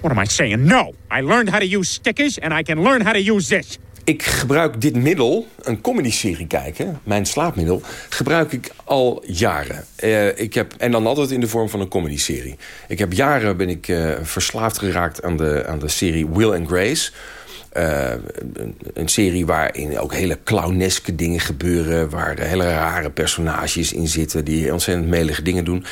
What am I saying? No! I learned how to use stickers and I can learn how to use this. Ik gebruik dit middel, een comedy-serie kijken, mijn slaapmiddel, gebruik ik al jaren. Uh, ik heb, en dan altijd in de vorm van een comedy-serie. Ik heb jaren ben ik uh, verslaafd geraakt aan de, aan de serie Will and Grace. Een, een, serie waarin ook hele clowneske dingen gebeuren... waar hele rare personages in zitten die ontzettend melige dingen doen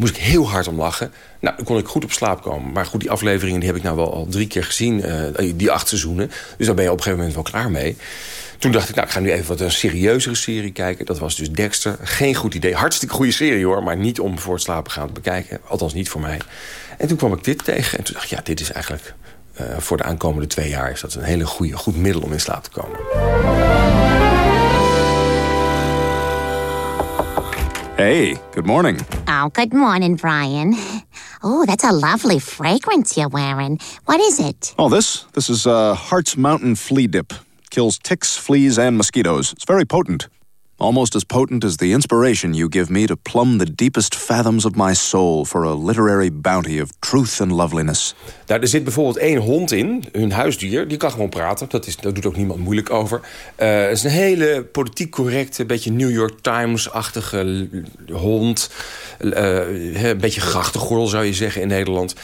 moest ik heel hard om lachen. Nou, dan kon ik goed op slaap komen. Maar goed, die afleveringen die heb ik nou wel al drie keer gezien. Uh, die acht seizoenen. Dus daar ben je op een gegeven moment wel klaar mee. Toen dacht ik, nou, ik ga nu even wat een serieuzere serie kijken. Dat was dus Dexter. Geen goed idee. Hartstikke goede serie hoor. Maar niet om voor het slapen gaan te bekijken. Althans niet voor mij. En toen kwam ik dit tegen. En toen dacht ik, ja, dit is eigenlijk... Uh, voor de aankomende twee jaar is dat een hele goede, goed middel om in slaap te komen. Hey, good morning. Oh, good morning, Brian. Oh, that's a lovely fragrance you're wearing. What is it? Oh, this? This is uh, Heart's Mountain Flea Dip. Kills ticks, fleas, and mosquitoes. It's very potent. Almost as potent as the inspiration you give me to plumb the deepest fathoms of my soul for a literary bounty of truth and loveliness. Daar er zit bijvoorbeeld één hond in, hun huisdier, die kan gewoon praten. Dat, is, dat doet ook niemand moeilijk over. Uh, het is een hele politiek correcte, beetje New York Times-achtige hond. Uh, een beetje grachtengordel zou je zeggen in Nederland.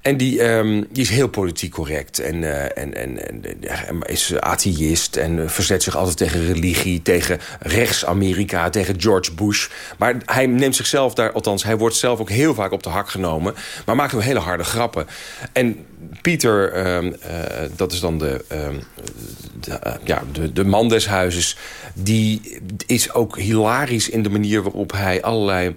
En die, um, die is heel politiek correct. En, uh, en, en, en is atheïst en verzet zich altijd tegen religie... tegen rechts-Amerika, tegen George Bush. Maar hij neemt zichzelf daar... althans, hij wordt zelf ook heel vaak op de hak genomen... maar maakt ook hele harde grappen. En Pieter, um, uh, dat is dan de, uh, ja, de, de man des huizes... die is ook hilarisch in de manier waarop hij allerlei...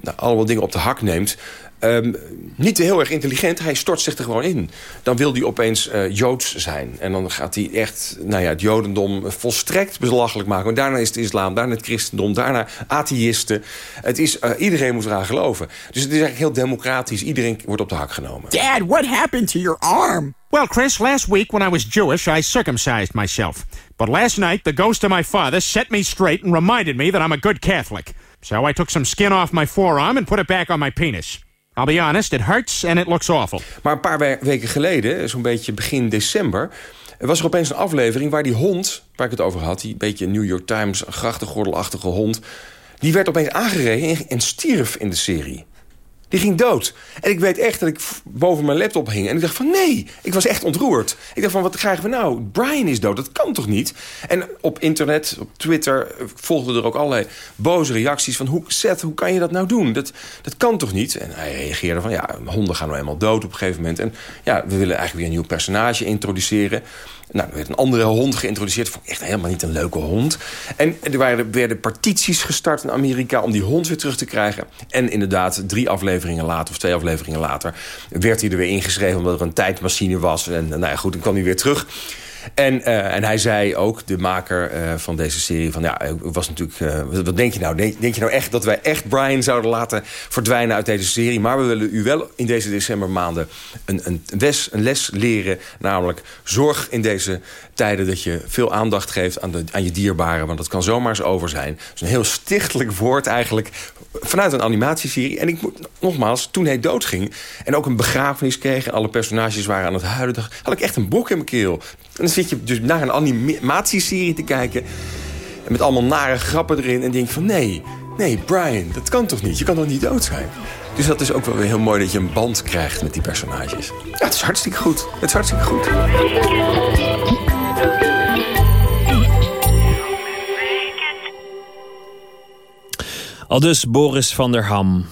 Nou, allemaal dingen op de hak neemt... Um, niet heel erg intelligent, hij stort zich er gewoon in. Dan wil hij opeens uh, Joods zijn. En dan gaat hij echt nou ja, het Jodendom volstrekt belachelijk maken. Want daarna is het islam, daarna het christendom, daarna atheïsten. Het is, uh, iedereen moet eraan geloven. Dus het is eigenlijk heel democratisch. Iedereen wordt op de hak genomen. Dad, what happened to your arm? Well, Chris, last week when I was Jewish, I circumcised myself. But last night, the ghost of my father set me straight and reminded me that I'm a good Catholic. So I took some skin off my forearm and put it back on my penis. I'll be honest, it hurts and it looks awful. Maar een paar weken geleden, zo'n beetje begin december... was er opeens een aflevering waar die hond, waar ik het over had... die beetje New York Times, grachtengordelachtige hond... die werd opeens aangereden en stierf in de serie. Die ging dood. En ik weet echt dat ik boven mijn laptop hing. En ik dacht van nee, ik was echt ontroerd. Ik dacht van wat krijgen we nou? Brian is dood, dat kan toch niet? En op internet, op Twitter, volgden er ook allerlei boze reacties... van hoe, Seth, hoe kan je dat nou doen? Dat, dat kan toch niet? En hij reageerde van ja, honden gaan nou eenmaal dood op een gegeven moment. En ja, we willen eigenlijk weer een nieuw personage introduceren... Nou, er werd een andere hond geïntroduceerd. Vond ik echt helemaal niet een leuke hond. En er waren, werden partities gestart in Amerika om die hond weer terug te krijgen. En inderdaad, drie afleveringen later, of twee afleveringen later... werd hij er weer ingeschreven omdat er een tijdmachine was. En nou ja, goed, dan kwam hij weer terug. En, uh, en hij zei ook, de maker uh, van deze serie... van ja, was natuurlijk, uh, wat denk je nou? Denk, je nou echt dat wij echt Brian zouden laten verdwijnen uit deze serie? Maar we willen u wel in deze decembermaanden een, een, les, een les leren. Namelijk, zorg in deze tijden dat je veel aandacht geeft aan, de, aan je dierbaren. Want dat kan zomaar eens over zijn. Het is een heel stichtelijk woord eigenlijk vanuit een animatieserie. En ik nogmaals, toen hij doodging... en ook een begrafenis kreeg... en alle personages waren aan het huilen... had ik echt een bok in mijn keel. En dan zit je dus naar een animatieserie te kijken... en met allemaal nare grappen erin... en denk van nee, nee, Brian, dat kan toch niet? Je kan toch niet dood zijn? Dus dat is ook wel weer heel mooi dat je een band krijgt met die personages. Ja, het is hartstikke goed. Het is hartstikke goed. Al dus Boris van der Ham.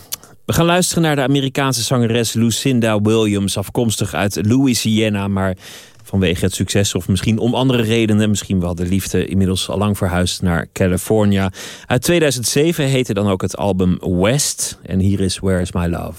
We gaan luisteren naar de Amerikaanse zangeres Lucinda Williams, afkomstig uit Louisiana, maar vanwege het succes of misschien om andere redenen, misschien wel de liefde, inmiddels al lang verhuisd naar California. Uit 2007 heette dan ook het album West en hier is Where Is My Love.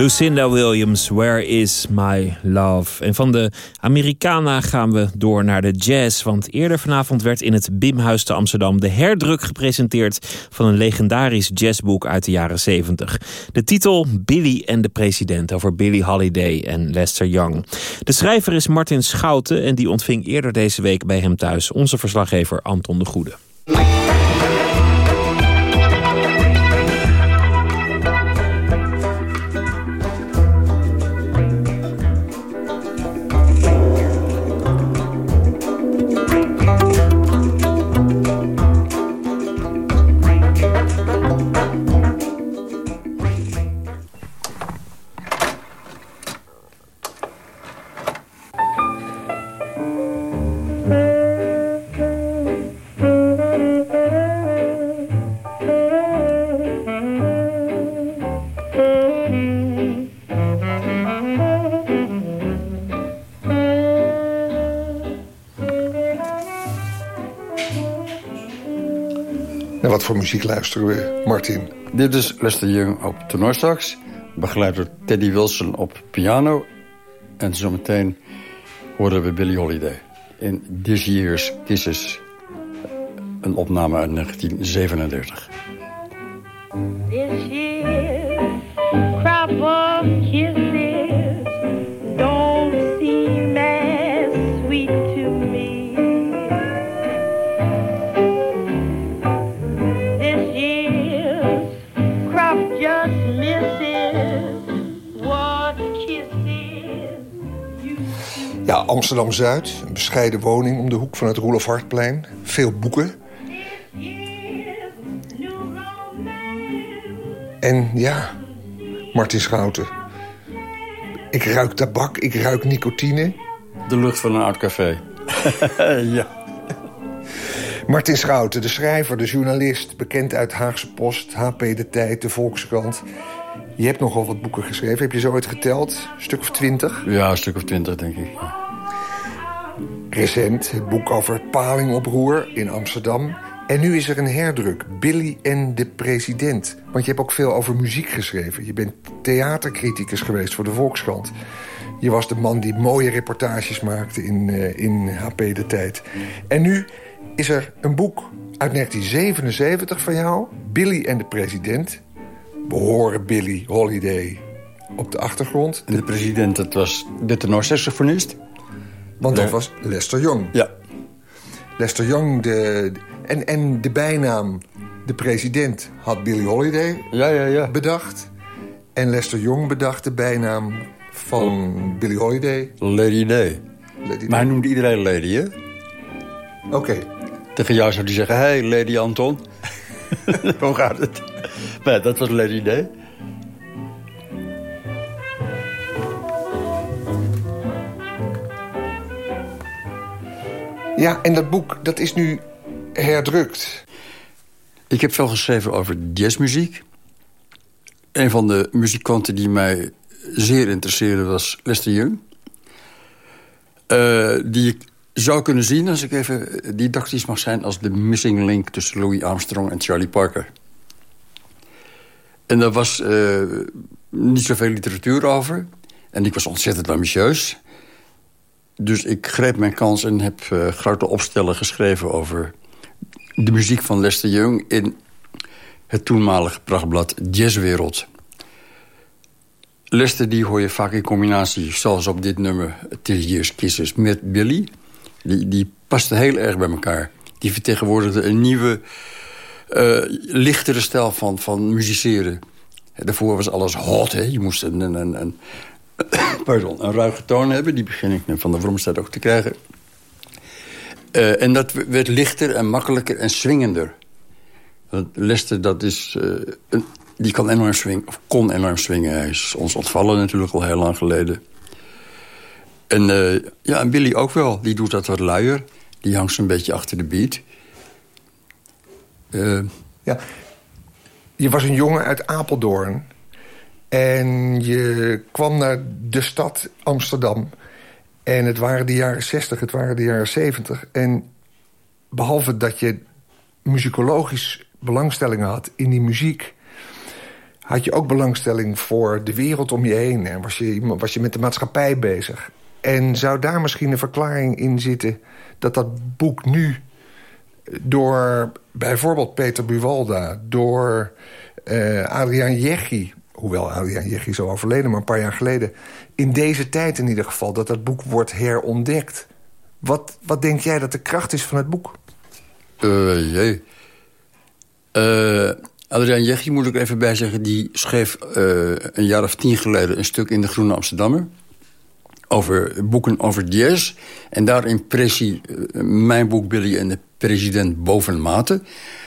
Lucinda Williams, Where is My Love? En van de Americana gaan we door naar de jazz. Want eerder vanavond werd in het Bimhuis te Amsterdam de herdruk gepresenteerd van een legendarisch jazzboek uit de jaren 70. De titel Billy en de President over Billie Holiday en Lester Young. De schrijver is Martin Schouten en die ontving eerder deze week bij hem thuis onze verslaggever Anton de Goede. Muziek luisteren we, Martin? Dit is Lester Young op tenorsax, begeleid door Teddy Wilson op piano. En zometeen horen we Billie Holiday in This Year's Kisses. Een opname uit 1937. This year's Amsterdam-Zuid, een bescheiden woning om de hoek van het Roelof Hartplein. Veel boeken. En ja, Martin Schouten. Ik ruik tabak, ik ruik nicotine. De lucht van een oud café. *laughs* ja. Martin Schouten, de schrijver, de journalist... bekend uit Haagse Post, HP De Tijd, de Volkskrant. Je hebt nogal wat boeken geschreven. Heb je zo ooit geteld? Een stuk of twintig? Ja, een stuk of twintig, denk ik. Recent het boek over palingoproer in Amsterdam. En nu is er een herdruk, Billy en de president. Want je hebt ook veel over muziek geschreven. Je bent theatercriticus geweest voor de Volkskrant. Je was de man die mooie reportages maakte in, uh, in HP De Tijd. En nu is er een boek uit 1977 van jou, Billy en de president. We horen Billy Holiday op de achtergrond. En de president, dat was de tenorsaxofonist. Want dat was Lester Young. Ja. Lester Young, de, en, en de bijnaam de president had Billy Holiday ja, ja, ja. bedacht. En Lester Young bedacht de bijnaam van Billy Holiday. Lady Day. Lady maar hij noemde iedereen Lady, hè? Oké. Okay. Tegen jou zou hij zeggen, hey, Lady Anton. *laughs* Hoe gaat het? Maar dat was Lady Day. Ja, en dat boek, dat is nu herdrukt. Ik heb veel geschreven over jazzmuziek. Een van de muzikanten die mij zeer interesseerde was Lester Young. Uh, die ik zou kunnen zien, als ik even didactisch mag zijn... als de missing link tussen Louis Armstrong en Charlie Parker. En daar was uh, niet zoveel literatuur over. En ik was ontzettend ambitieus. Dus ik greep mijn kans en heb uh, grote opstellen geschreven... over de muziek van Lester Young in het toenmalige prachtblad Jazzwereld. Lester die hoor je vaak in combinatie, zoals op dit nummer... Till Years Kisses, met Billy. Die, die pasten heel erg bij elkaar. Die vertegenwoordigde een nieuwe, uh, lichtere stijl van, van musiceren. Daarvoor was alles hot, hè. Je moest een, een, een, *coughs* pardon, een ruige toon hebben. Die begin ik van de Vromstad ook te krijgen. Uh, en dat werd lichter en makkelijker en swingender. Want Lester, dat is... Een, die kan enorm swingen, of kon enorm swingen. Hij is ons ontvallen natuurlijk al heel lang geleden. En, uh, ja, en Billy ook wel. Die doet dat wat luier. Die hangt zo'n beetje achter de beat. ja. Je was een jongen uit Apeldoorn. En je kwam naar de stad Amsterdam. En het waren de jaren 60, het waren de jaren 70. En behalve dat je muzikologisch belangstellingen had in die muziek... had je ook belangstelling voor de wereld om je heen. En was je, was je met de maatschappij bezig. En zou daar misschien een verklaring in zitten... dat dat boek nu door bijvoorbeeld Peter Buwalda... door uh, Adriaan Jeggi hoewel Adriaan is al overleden, maar een paar jaar geleden... in deze tijd in ieder geval, dat dat boek wordt herontdekt. Wat, wat denk jij dat de kracht is van het boek? Uh, jee. Uh, Adriaan Jeggi, moet ik even bij zeggen... die schreef uh, een jaar of tien geleden een stuk in de Groene Amsterdammer... over boeken over jazz. En daarin prees hij mijn boek Billy en de president bovenmate...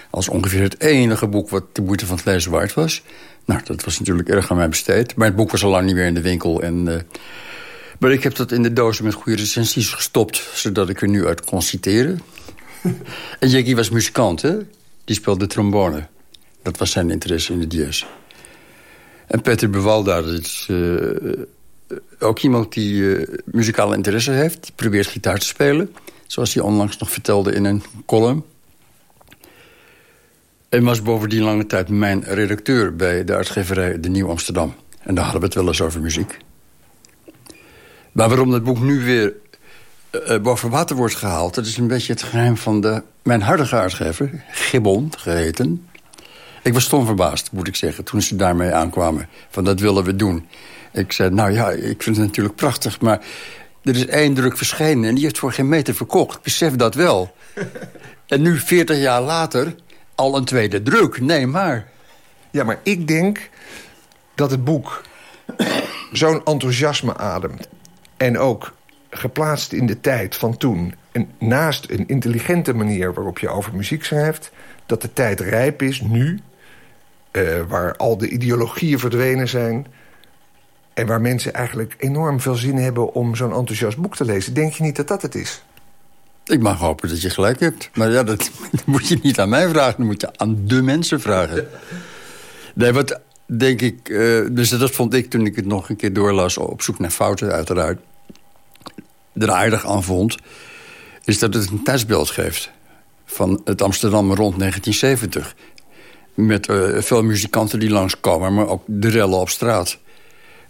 als ongeveer het enige boek wat de moeite van het lezen waard was... Nou, dat was natuurlijk erg aan mij besteed. Maar het boek was al lang niet meer in de winkel. En, uh, maar ik heb dat in de dozen met goede recensies gestopt... zodat ik er nu uit kon citeren. *laughs* en Jackie was muzikant, hè? Die speelde trombone. Dat was zijn interesse in de jazz. En Peter Bewalda, dat is uh, ook iemand die uh, muzikale interesse heeft. Die probeert gitaar te spelen. Zoals hij onlangs nog vertelde in een column. En was bovendien lange tijd mijn redacteur bij de uitgeverij De Nieuw Amsterdam. En daar hadden we het wel eens over muziek. Maar waarom dat boek nu weer uh, boven water wordt gehaald... dat is een beetje het geheim van de, mijn huidige uitgever, Gibbon geheten. Ik was stom verbaasd, moet ik zeggen, toen ze daarmee aankwamen. Van dat willen we doen. Ik zei, nou ja, ik vind het natuurlijk prachtig... maar er is één druk verschenen en die heeft voor geen meter verkocht. Besef dat wel. *laughs* en nu, 40 jaar later, al een tweede druk. Nee, maar... Ja, maar ik denk dat het boek zo'n enthousiasme ademt. En ook geplaatst in de tijd van toen... En naast een intelligente manier waarop je over muziek schrijft... dat de tijd rijp is, nu... Uh, waar al de ideologieën verdwenen zijn... en waar mensen eigenlijk enorm veel zin hebben... om zo'n enthousiast boek te lezen. Denk je niet dat dat het is? Ik mag hopen dat je gelijk hebt. Maar ja, *laughs* dat, moet je niet aan mij vragen. Dat moet je aan de mensen vragen. Nee, wat denk ik... Uh, dus dat vond ik toen ik het nog een keer doorlas... op zoek naar fouten uiteraard er aardig aan vond... is dat het een tijdsbeeld geeft van het Amsterdam rond 1970. Met uh, veel muzikanten die langskomen, maar ook de rellen op straat.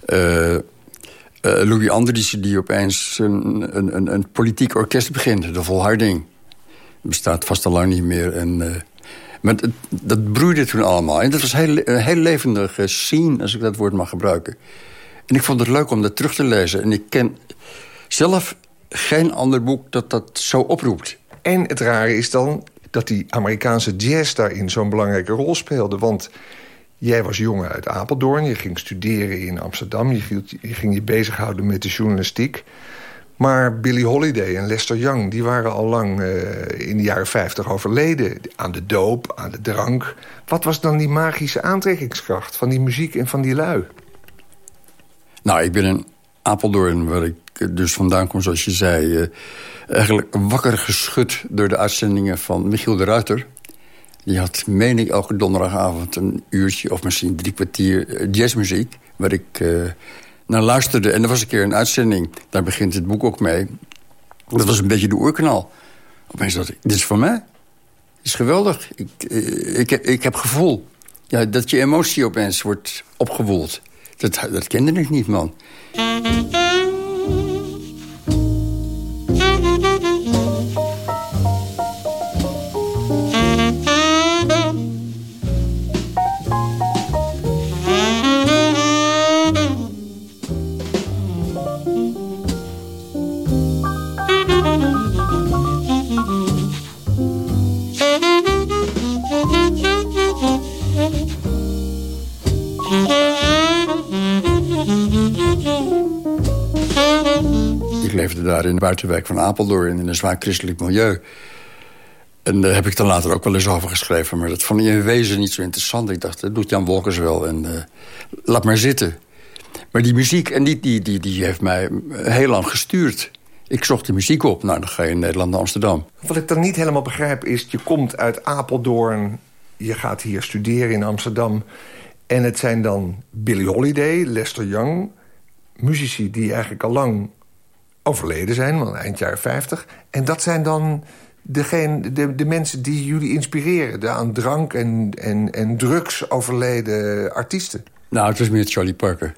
Uh, uh, Louis Andriessen die opeens een, een, een, politiek orkest begint. De Volharding. Bestaat vast al lang niet meer. En, het, dat broeide toen allemaal. En dat was heel, een heel levendige scene, als ik dat woord mag gebruiken. En ik vond het leuk om dat terug te lezen. En ik ken zelf geen ander boek dat dat zo oproept. En het rare is dan dat die Amerikaanse jazz daarin zo'n belangrijke rol speelde. Want jij was jongen uit Apeldoorn, je ging studeren in Amsterdam... je, ging je bezighouden met de journalistiek... Maar Billie Holiday en Lester Young die waren al lang uh, in de jaren 50 overleden. Aan de doop, aan de drank. Wat was dan die magische aantrekkingskracht van die muziek en van die lui? Nou, ik ben in Apeldoorn, waar ik dus vandaan kom, zoals je zei... Uh, eigenlijk wakker geschud door de uitzendingen van Michiel de Ruiter. Die had, meen ik, elke donderdagavond een uurtje... of misschien drie kwartier uh, jazzmuziek, waar ik uh, naar luisterde. En er was een keer een uitzending, daar begint het boek ook mee. Dat was een beetje de oerkanaal. Opeens dacht ik, dit is voor mij. Dit is geweldig. Ik, ik, ik heb gevoel. Ja, dat je emotie opeens wordt opgewoeld. Dat, dat kende ik niet, man. Buitenwijk van Apeldoorn... in een zwaar christelijk milieu. En daar heb ik dan later ook wel eens over geschreven. Maar dat vond ik in wezen niet zo interessant. Ik dacht, dat doet Jan Wolkers wel en uh, laat maar zitten. Maar die muziek, en die, die, die, die heeft mij heel lang gestuurd. Ik zocht de muziek op. Nou, dan ga je in Nederland naar Amsterdam. Wat ik dan niet helemaal begrijp is... je komt uit Apeldoorn, je gaat hier studeren in Amsterdam... en het zijn dan Billie Holiday, Lester Young... muzici die eigenlijk al lang overleden zijn, want eind jaren 50. En dat zijn dan degene, de, de mensen die jullie inspireren. De aan drank en, en, en drugs overleden artiesten. Nou, het was meer Charlie Parker.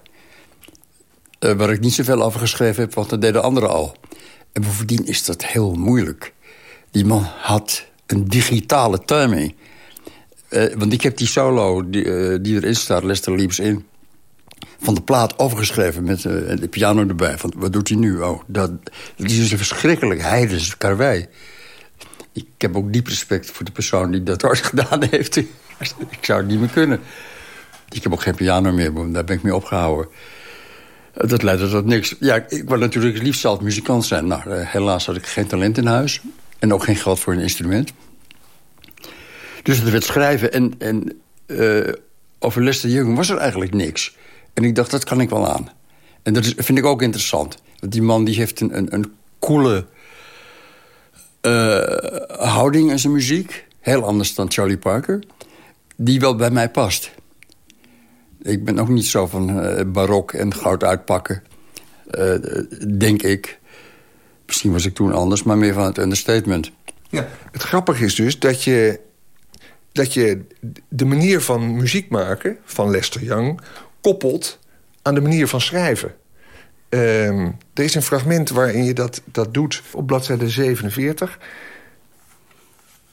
Uh, waar ik niet zoveel over geschreven heb, want dat deden anderen al. En bovendien is dat heel moeilijk. Die man had een digitale timing. Uh, want ik heb die solo die, uh, die erin staat, Lester Leaps in van de plaat overgeschreven met uh, de piano erbij. Van, wat doet hij nu? Oh, dat, is dus een verschrikkelijk heidens karwei. Ik heb ook diep respect voor de persoon die dat ooit *laughs* gedaan heeft. ik zou het niet meer kunnen. Ik heb ook geen piano meer, daar ben ik mee opgehouden. Dat leidde tot niks. Ja, ik wil natuurlijk het liefst zelf muzikant zijn. Nou, uh, helaas had ik geen talent in huis. En ook geen geld voor een instrument. Dus het werd schrijven. En, en uh, over Lester Young was er eigenlijk niks. En ik dacht, dat kan ik wel aan. En dat vind ik ook interessant. Want die man die heeft een, een, een coole uh, houding in zijn muziek. Heel anders dan Charlie Parker. Die wel bij mij past. Ik ben ook niet zo van uh, barok en goud uitpakken. Uh, denk ik. Misschien was ik toen anders, maar meer van het understatement. Ja, het grappige is dus dat je, dat je de manier van muziek maken... van Lester Young koppelt aan de manier van schrijven. Ehm, er is een fragment waarin je dat, dat doet op bladzijde 47.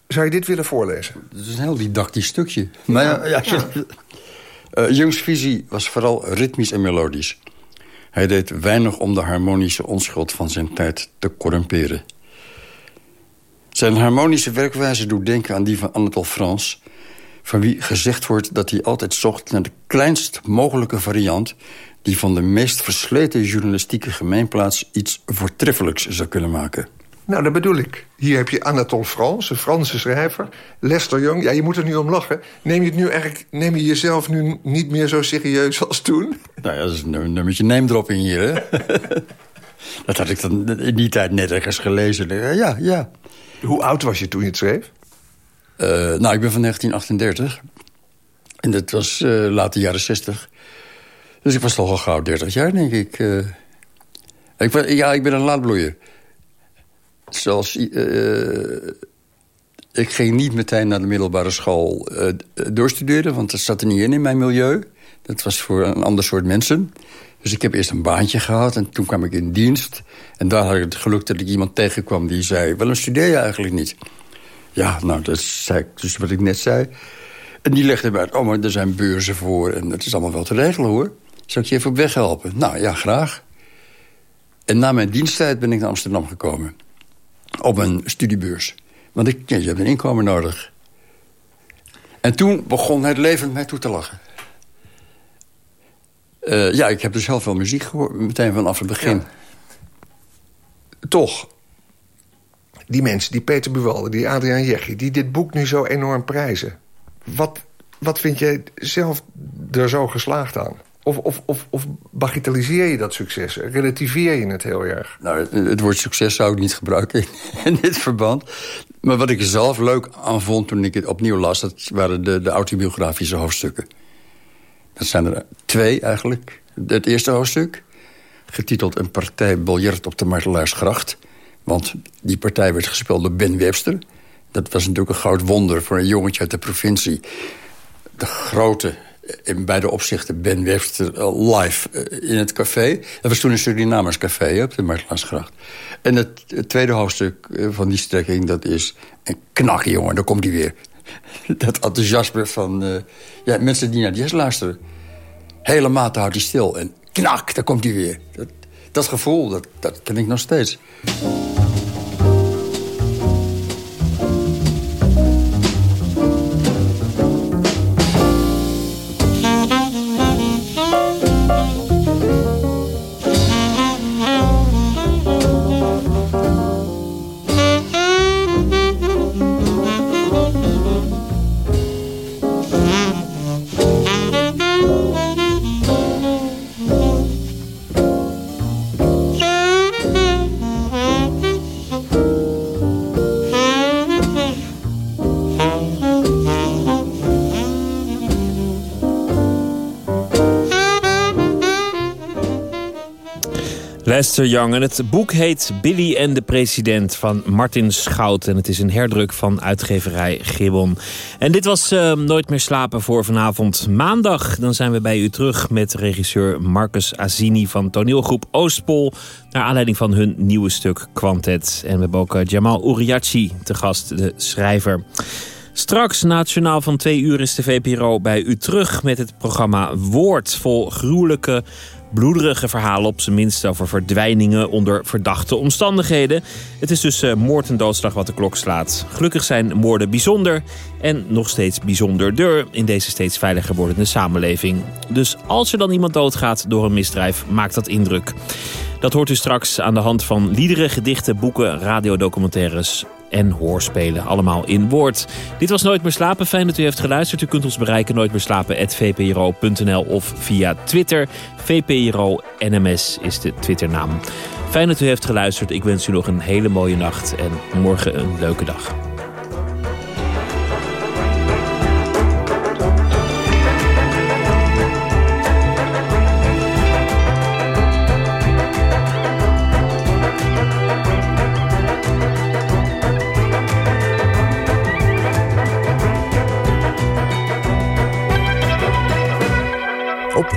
Zou je dit willen voorlezen? Het is een heel didactisch stukje. Maar ja, ja, Eh, Jungs visie was vooral ritmisch en melodisch. Hij deed weinig om de harmonische onschuld van zijn tijd te corrumperen. Zijn harmonische werkwijze doet denken aan die van Anatole France... van wie gezegd wordt dat hij altijd zocht naar de kleinst mogelijke variant... die van de meest versleten journalistieke gemeenplaats iets voortreffelijks zou kunnen maken. Nou, dat bedoel ik. Hier heb je Anatole France, een Franse schrijver. Lester Young, ja, je moet er nu om lachen. Neem je, het nu eigenlijk, neem je jezelf nu niet meer zo serieus als toen? Nou ja, dat is een nummertje name drop in hier, hè? *laughs* dat had ik dan in die tijd net ergens gelezen. Ja, ja. Hoe oud was je toen je het schreef? Uh, nou, ik ben van 1938. En dat was uh, late jaren 60. Dus ik was toch al gauw 30 jaar, denk ik. Uh, ik ja, ik ben een laatbloeier. Zoals... ik ging niet meteen naar de middelbare school doorstuderen... want dat zat er niet in in mijn milieu. Dat was voor een ander soort mensen. Dus ik heb eerst een baantje gehad en toen kwam ik in dienst. En daar had ik het geluk dat ik iemand tegenkwam die zei... waarom studeer je eigenlijk niet? Ja, nou, dat zei dus wat ik net zei. En die legde uit, oh, maar er zijn beurzen voor... en het is allemaal wel te regelen, hoor. Zal ik je even op weg helpen? Nou, ja, graag. En na mijn diensttijd ben ik naar Amsterdam gekomen. Op een studiebeurs. Want ik, ja, je hebt een inkomen nodig. En toen begon het leven mij toe te lachen. Uh, ja, ik heb dus heel veel muziek gehoord, meteen vanaf het begin. Ja. Toch, die mensen, die Peter Buwalde, die Adriaan Jeggi... die dit boek nu zo enorm prijzen. Wat, wat vind jij zelf er zo geslaagd aan? Of, of, of, of bagatelliseer je dat succes? Relativeer je het heel erg? Nou, het woord succes zou ik niet gebruiken in *laughs* dit verband. Maar wat ik zelf leuk aan vond toen ik het opnieuw las... dat waren de, de autobiografische hoofdstukken. Dat zijn er twee eigenlijk. Het eerste hoofdstuk, getiteld Een partij biljart op de Martelaarsgracht. Want die partij werd gespeeld door Ben Webster. Dat was natuurlijk een groot wonder voor een jongetje uit de provincie. De grote, in beide opzichten, Ben Webster uh, live uh, in het café. Dat was toen een Surinamers café op de Martelaarsgracht. En het, tweede hoofdstuk uh, van die strekking, dat is... een knak, jongen, daar komt hij weer. *laughs* dat enthousiasme van ja, mensen die naar jazz luisteren. Hele maat houdt hij stil en knak, daar komt hij weer. Dat, gevoel, dat ken ik nog steeds. Young. En het boek heet Billy en de President van Martin Schout. En het is een herdruk van uitgeverij Gibbon. En dit was uh, Nooit meer slapen voor vanavond maandag. Dan zijn we bij u terug met regisseur Marcus Azini van toneelgroep Oostpol. Naar aanleiding van hun nieuwe stuk Quantet. En we hebben ook uh, Jamal Uriachi te gast, de schrijver. Straks, nationaal van twee uur, is de VPRO bij u terug met het programma Woord. Vol gruwelijke bloederige verhalen op zijn minst over verdwijningen onder verdachte omstandigheden. Het is dus uh, moord en doodslag wat de klok slaat. Gelukkig zijn moorden bijzonder en nog steeds bijzonderder in deze steeds veiliger wordende samenleving. Dus als er dan iemand doodgaat door een misdrijf, maakt dat indruk. Dat hoort u straks aan de hand van liederen, gedichten, boeken, radiodocumentaires en hoorspelen. Allemaal in woord. Dit was Nooit meer slapen. Fijn dat u heeft geluisterd. U kunt ons bereiken nooitmeerslapen.vpro.nl of via Twitter. VPRO NMS is de Twitternaam. Fijn dat u heeft geluisterd. Ik wens u nog een hele mooie nacht en morgen een leuke dag.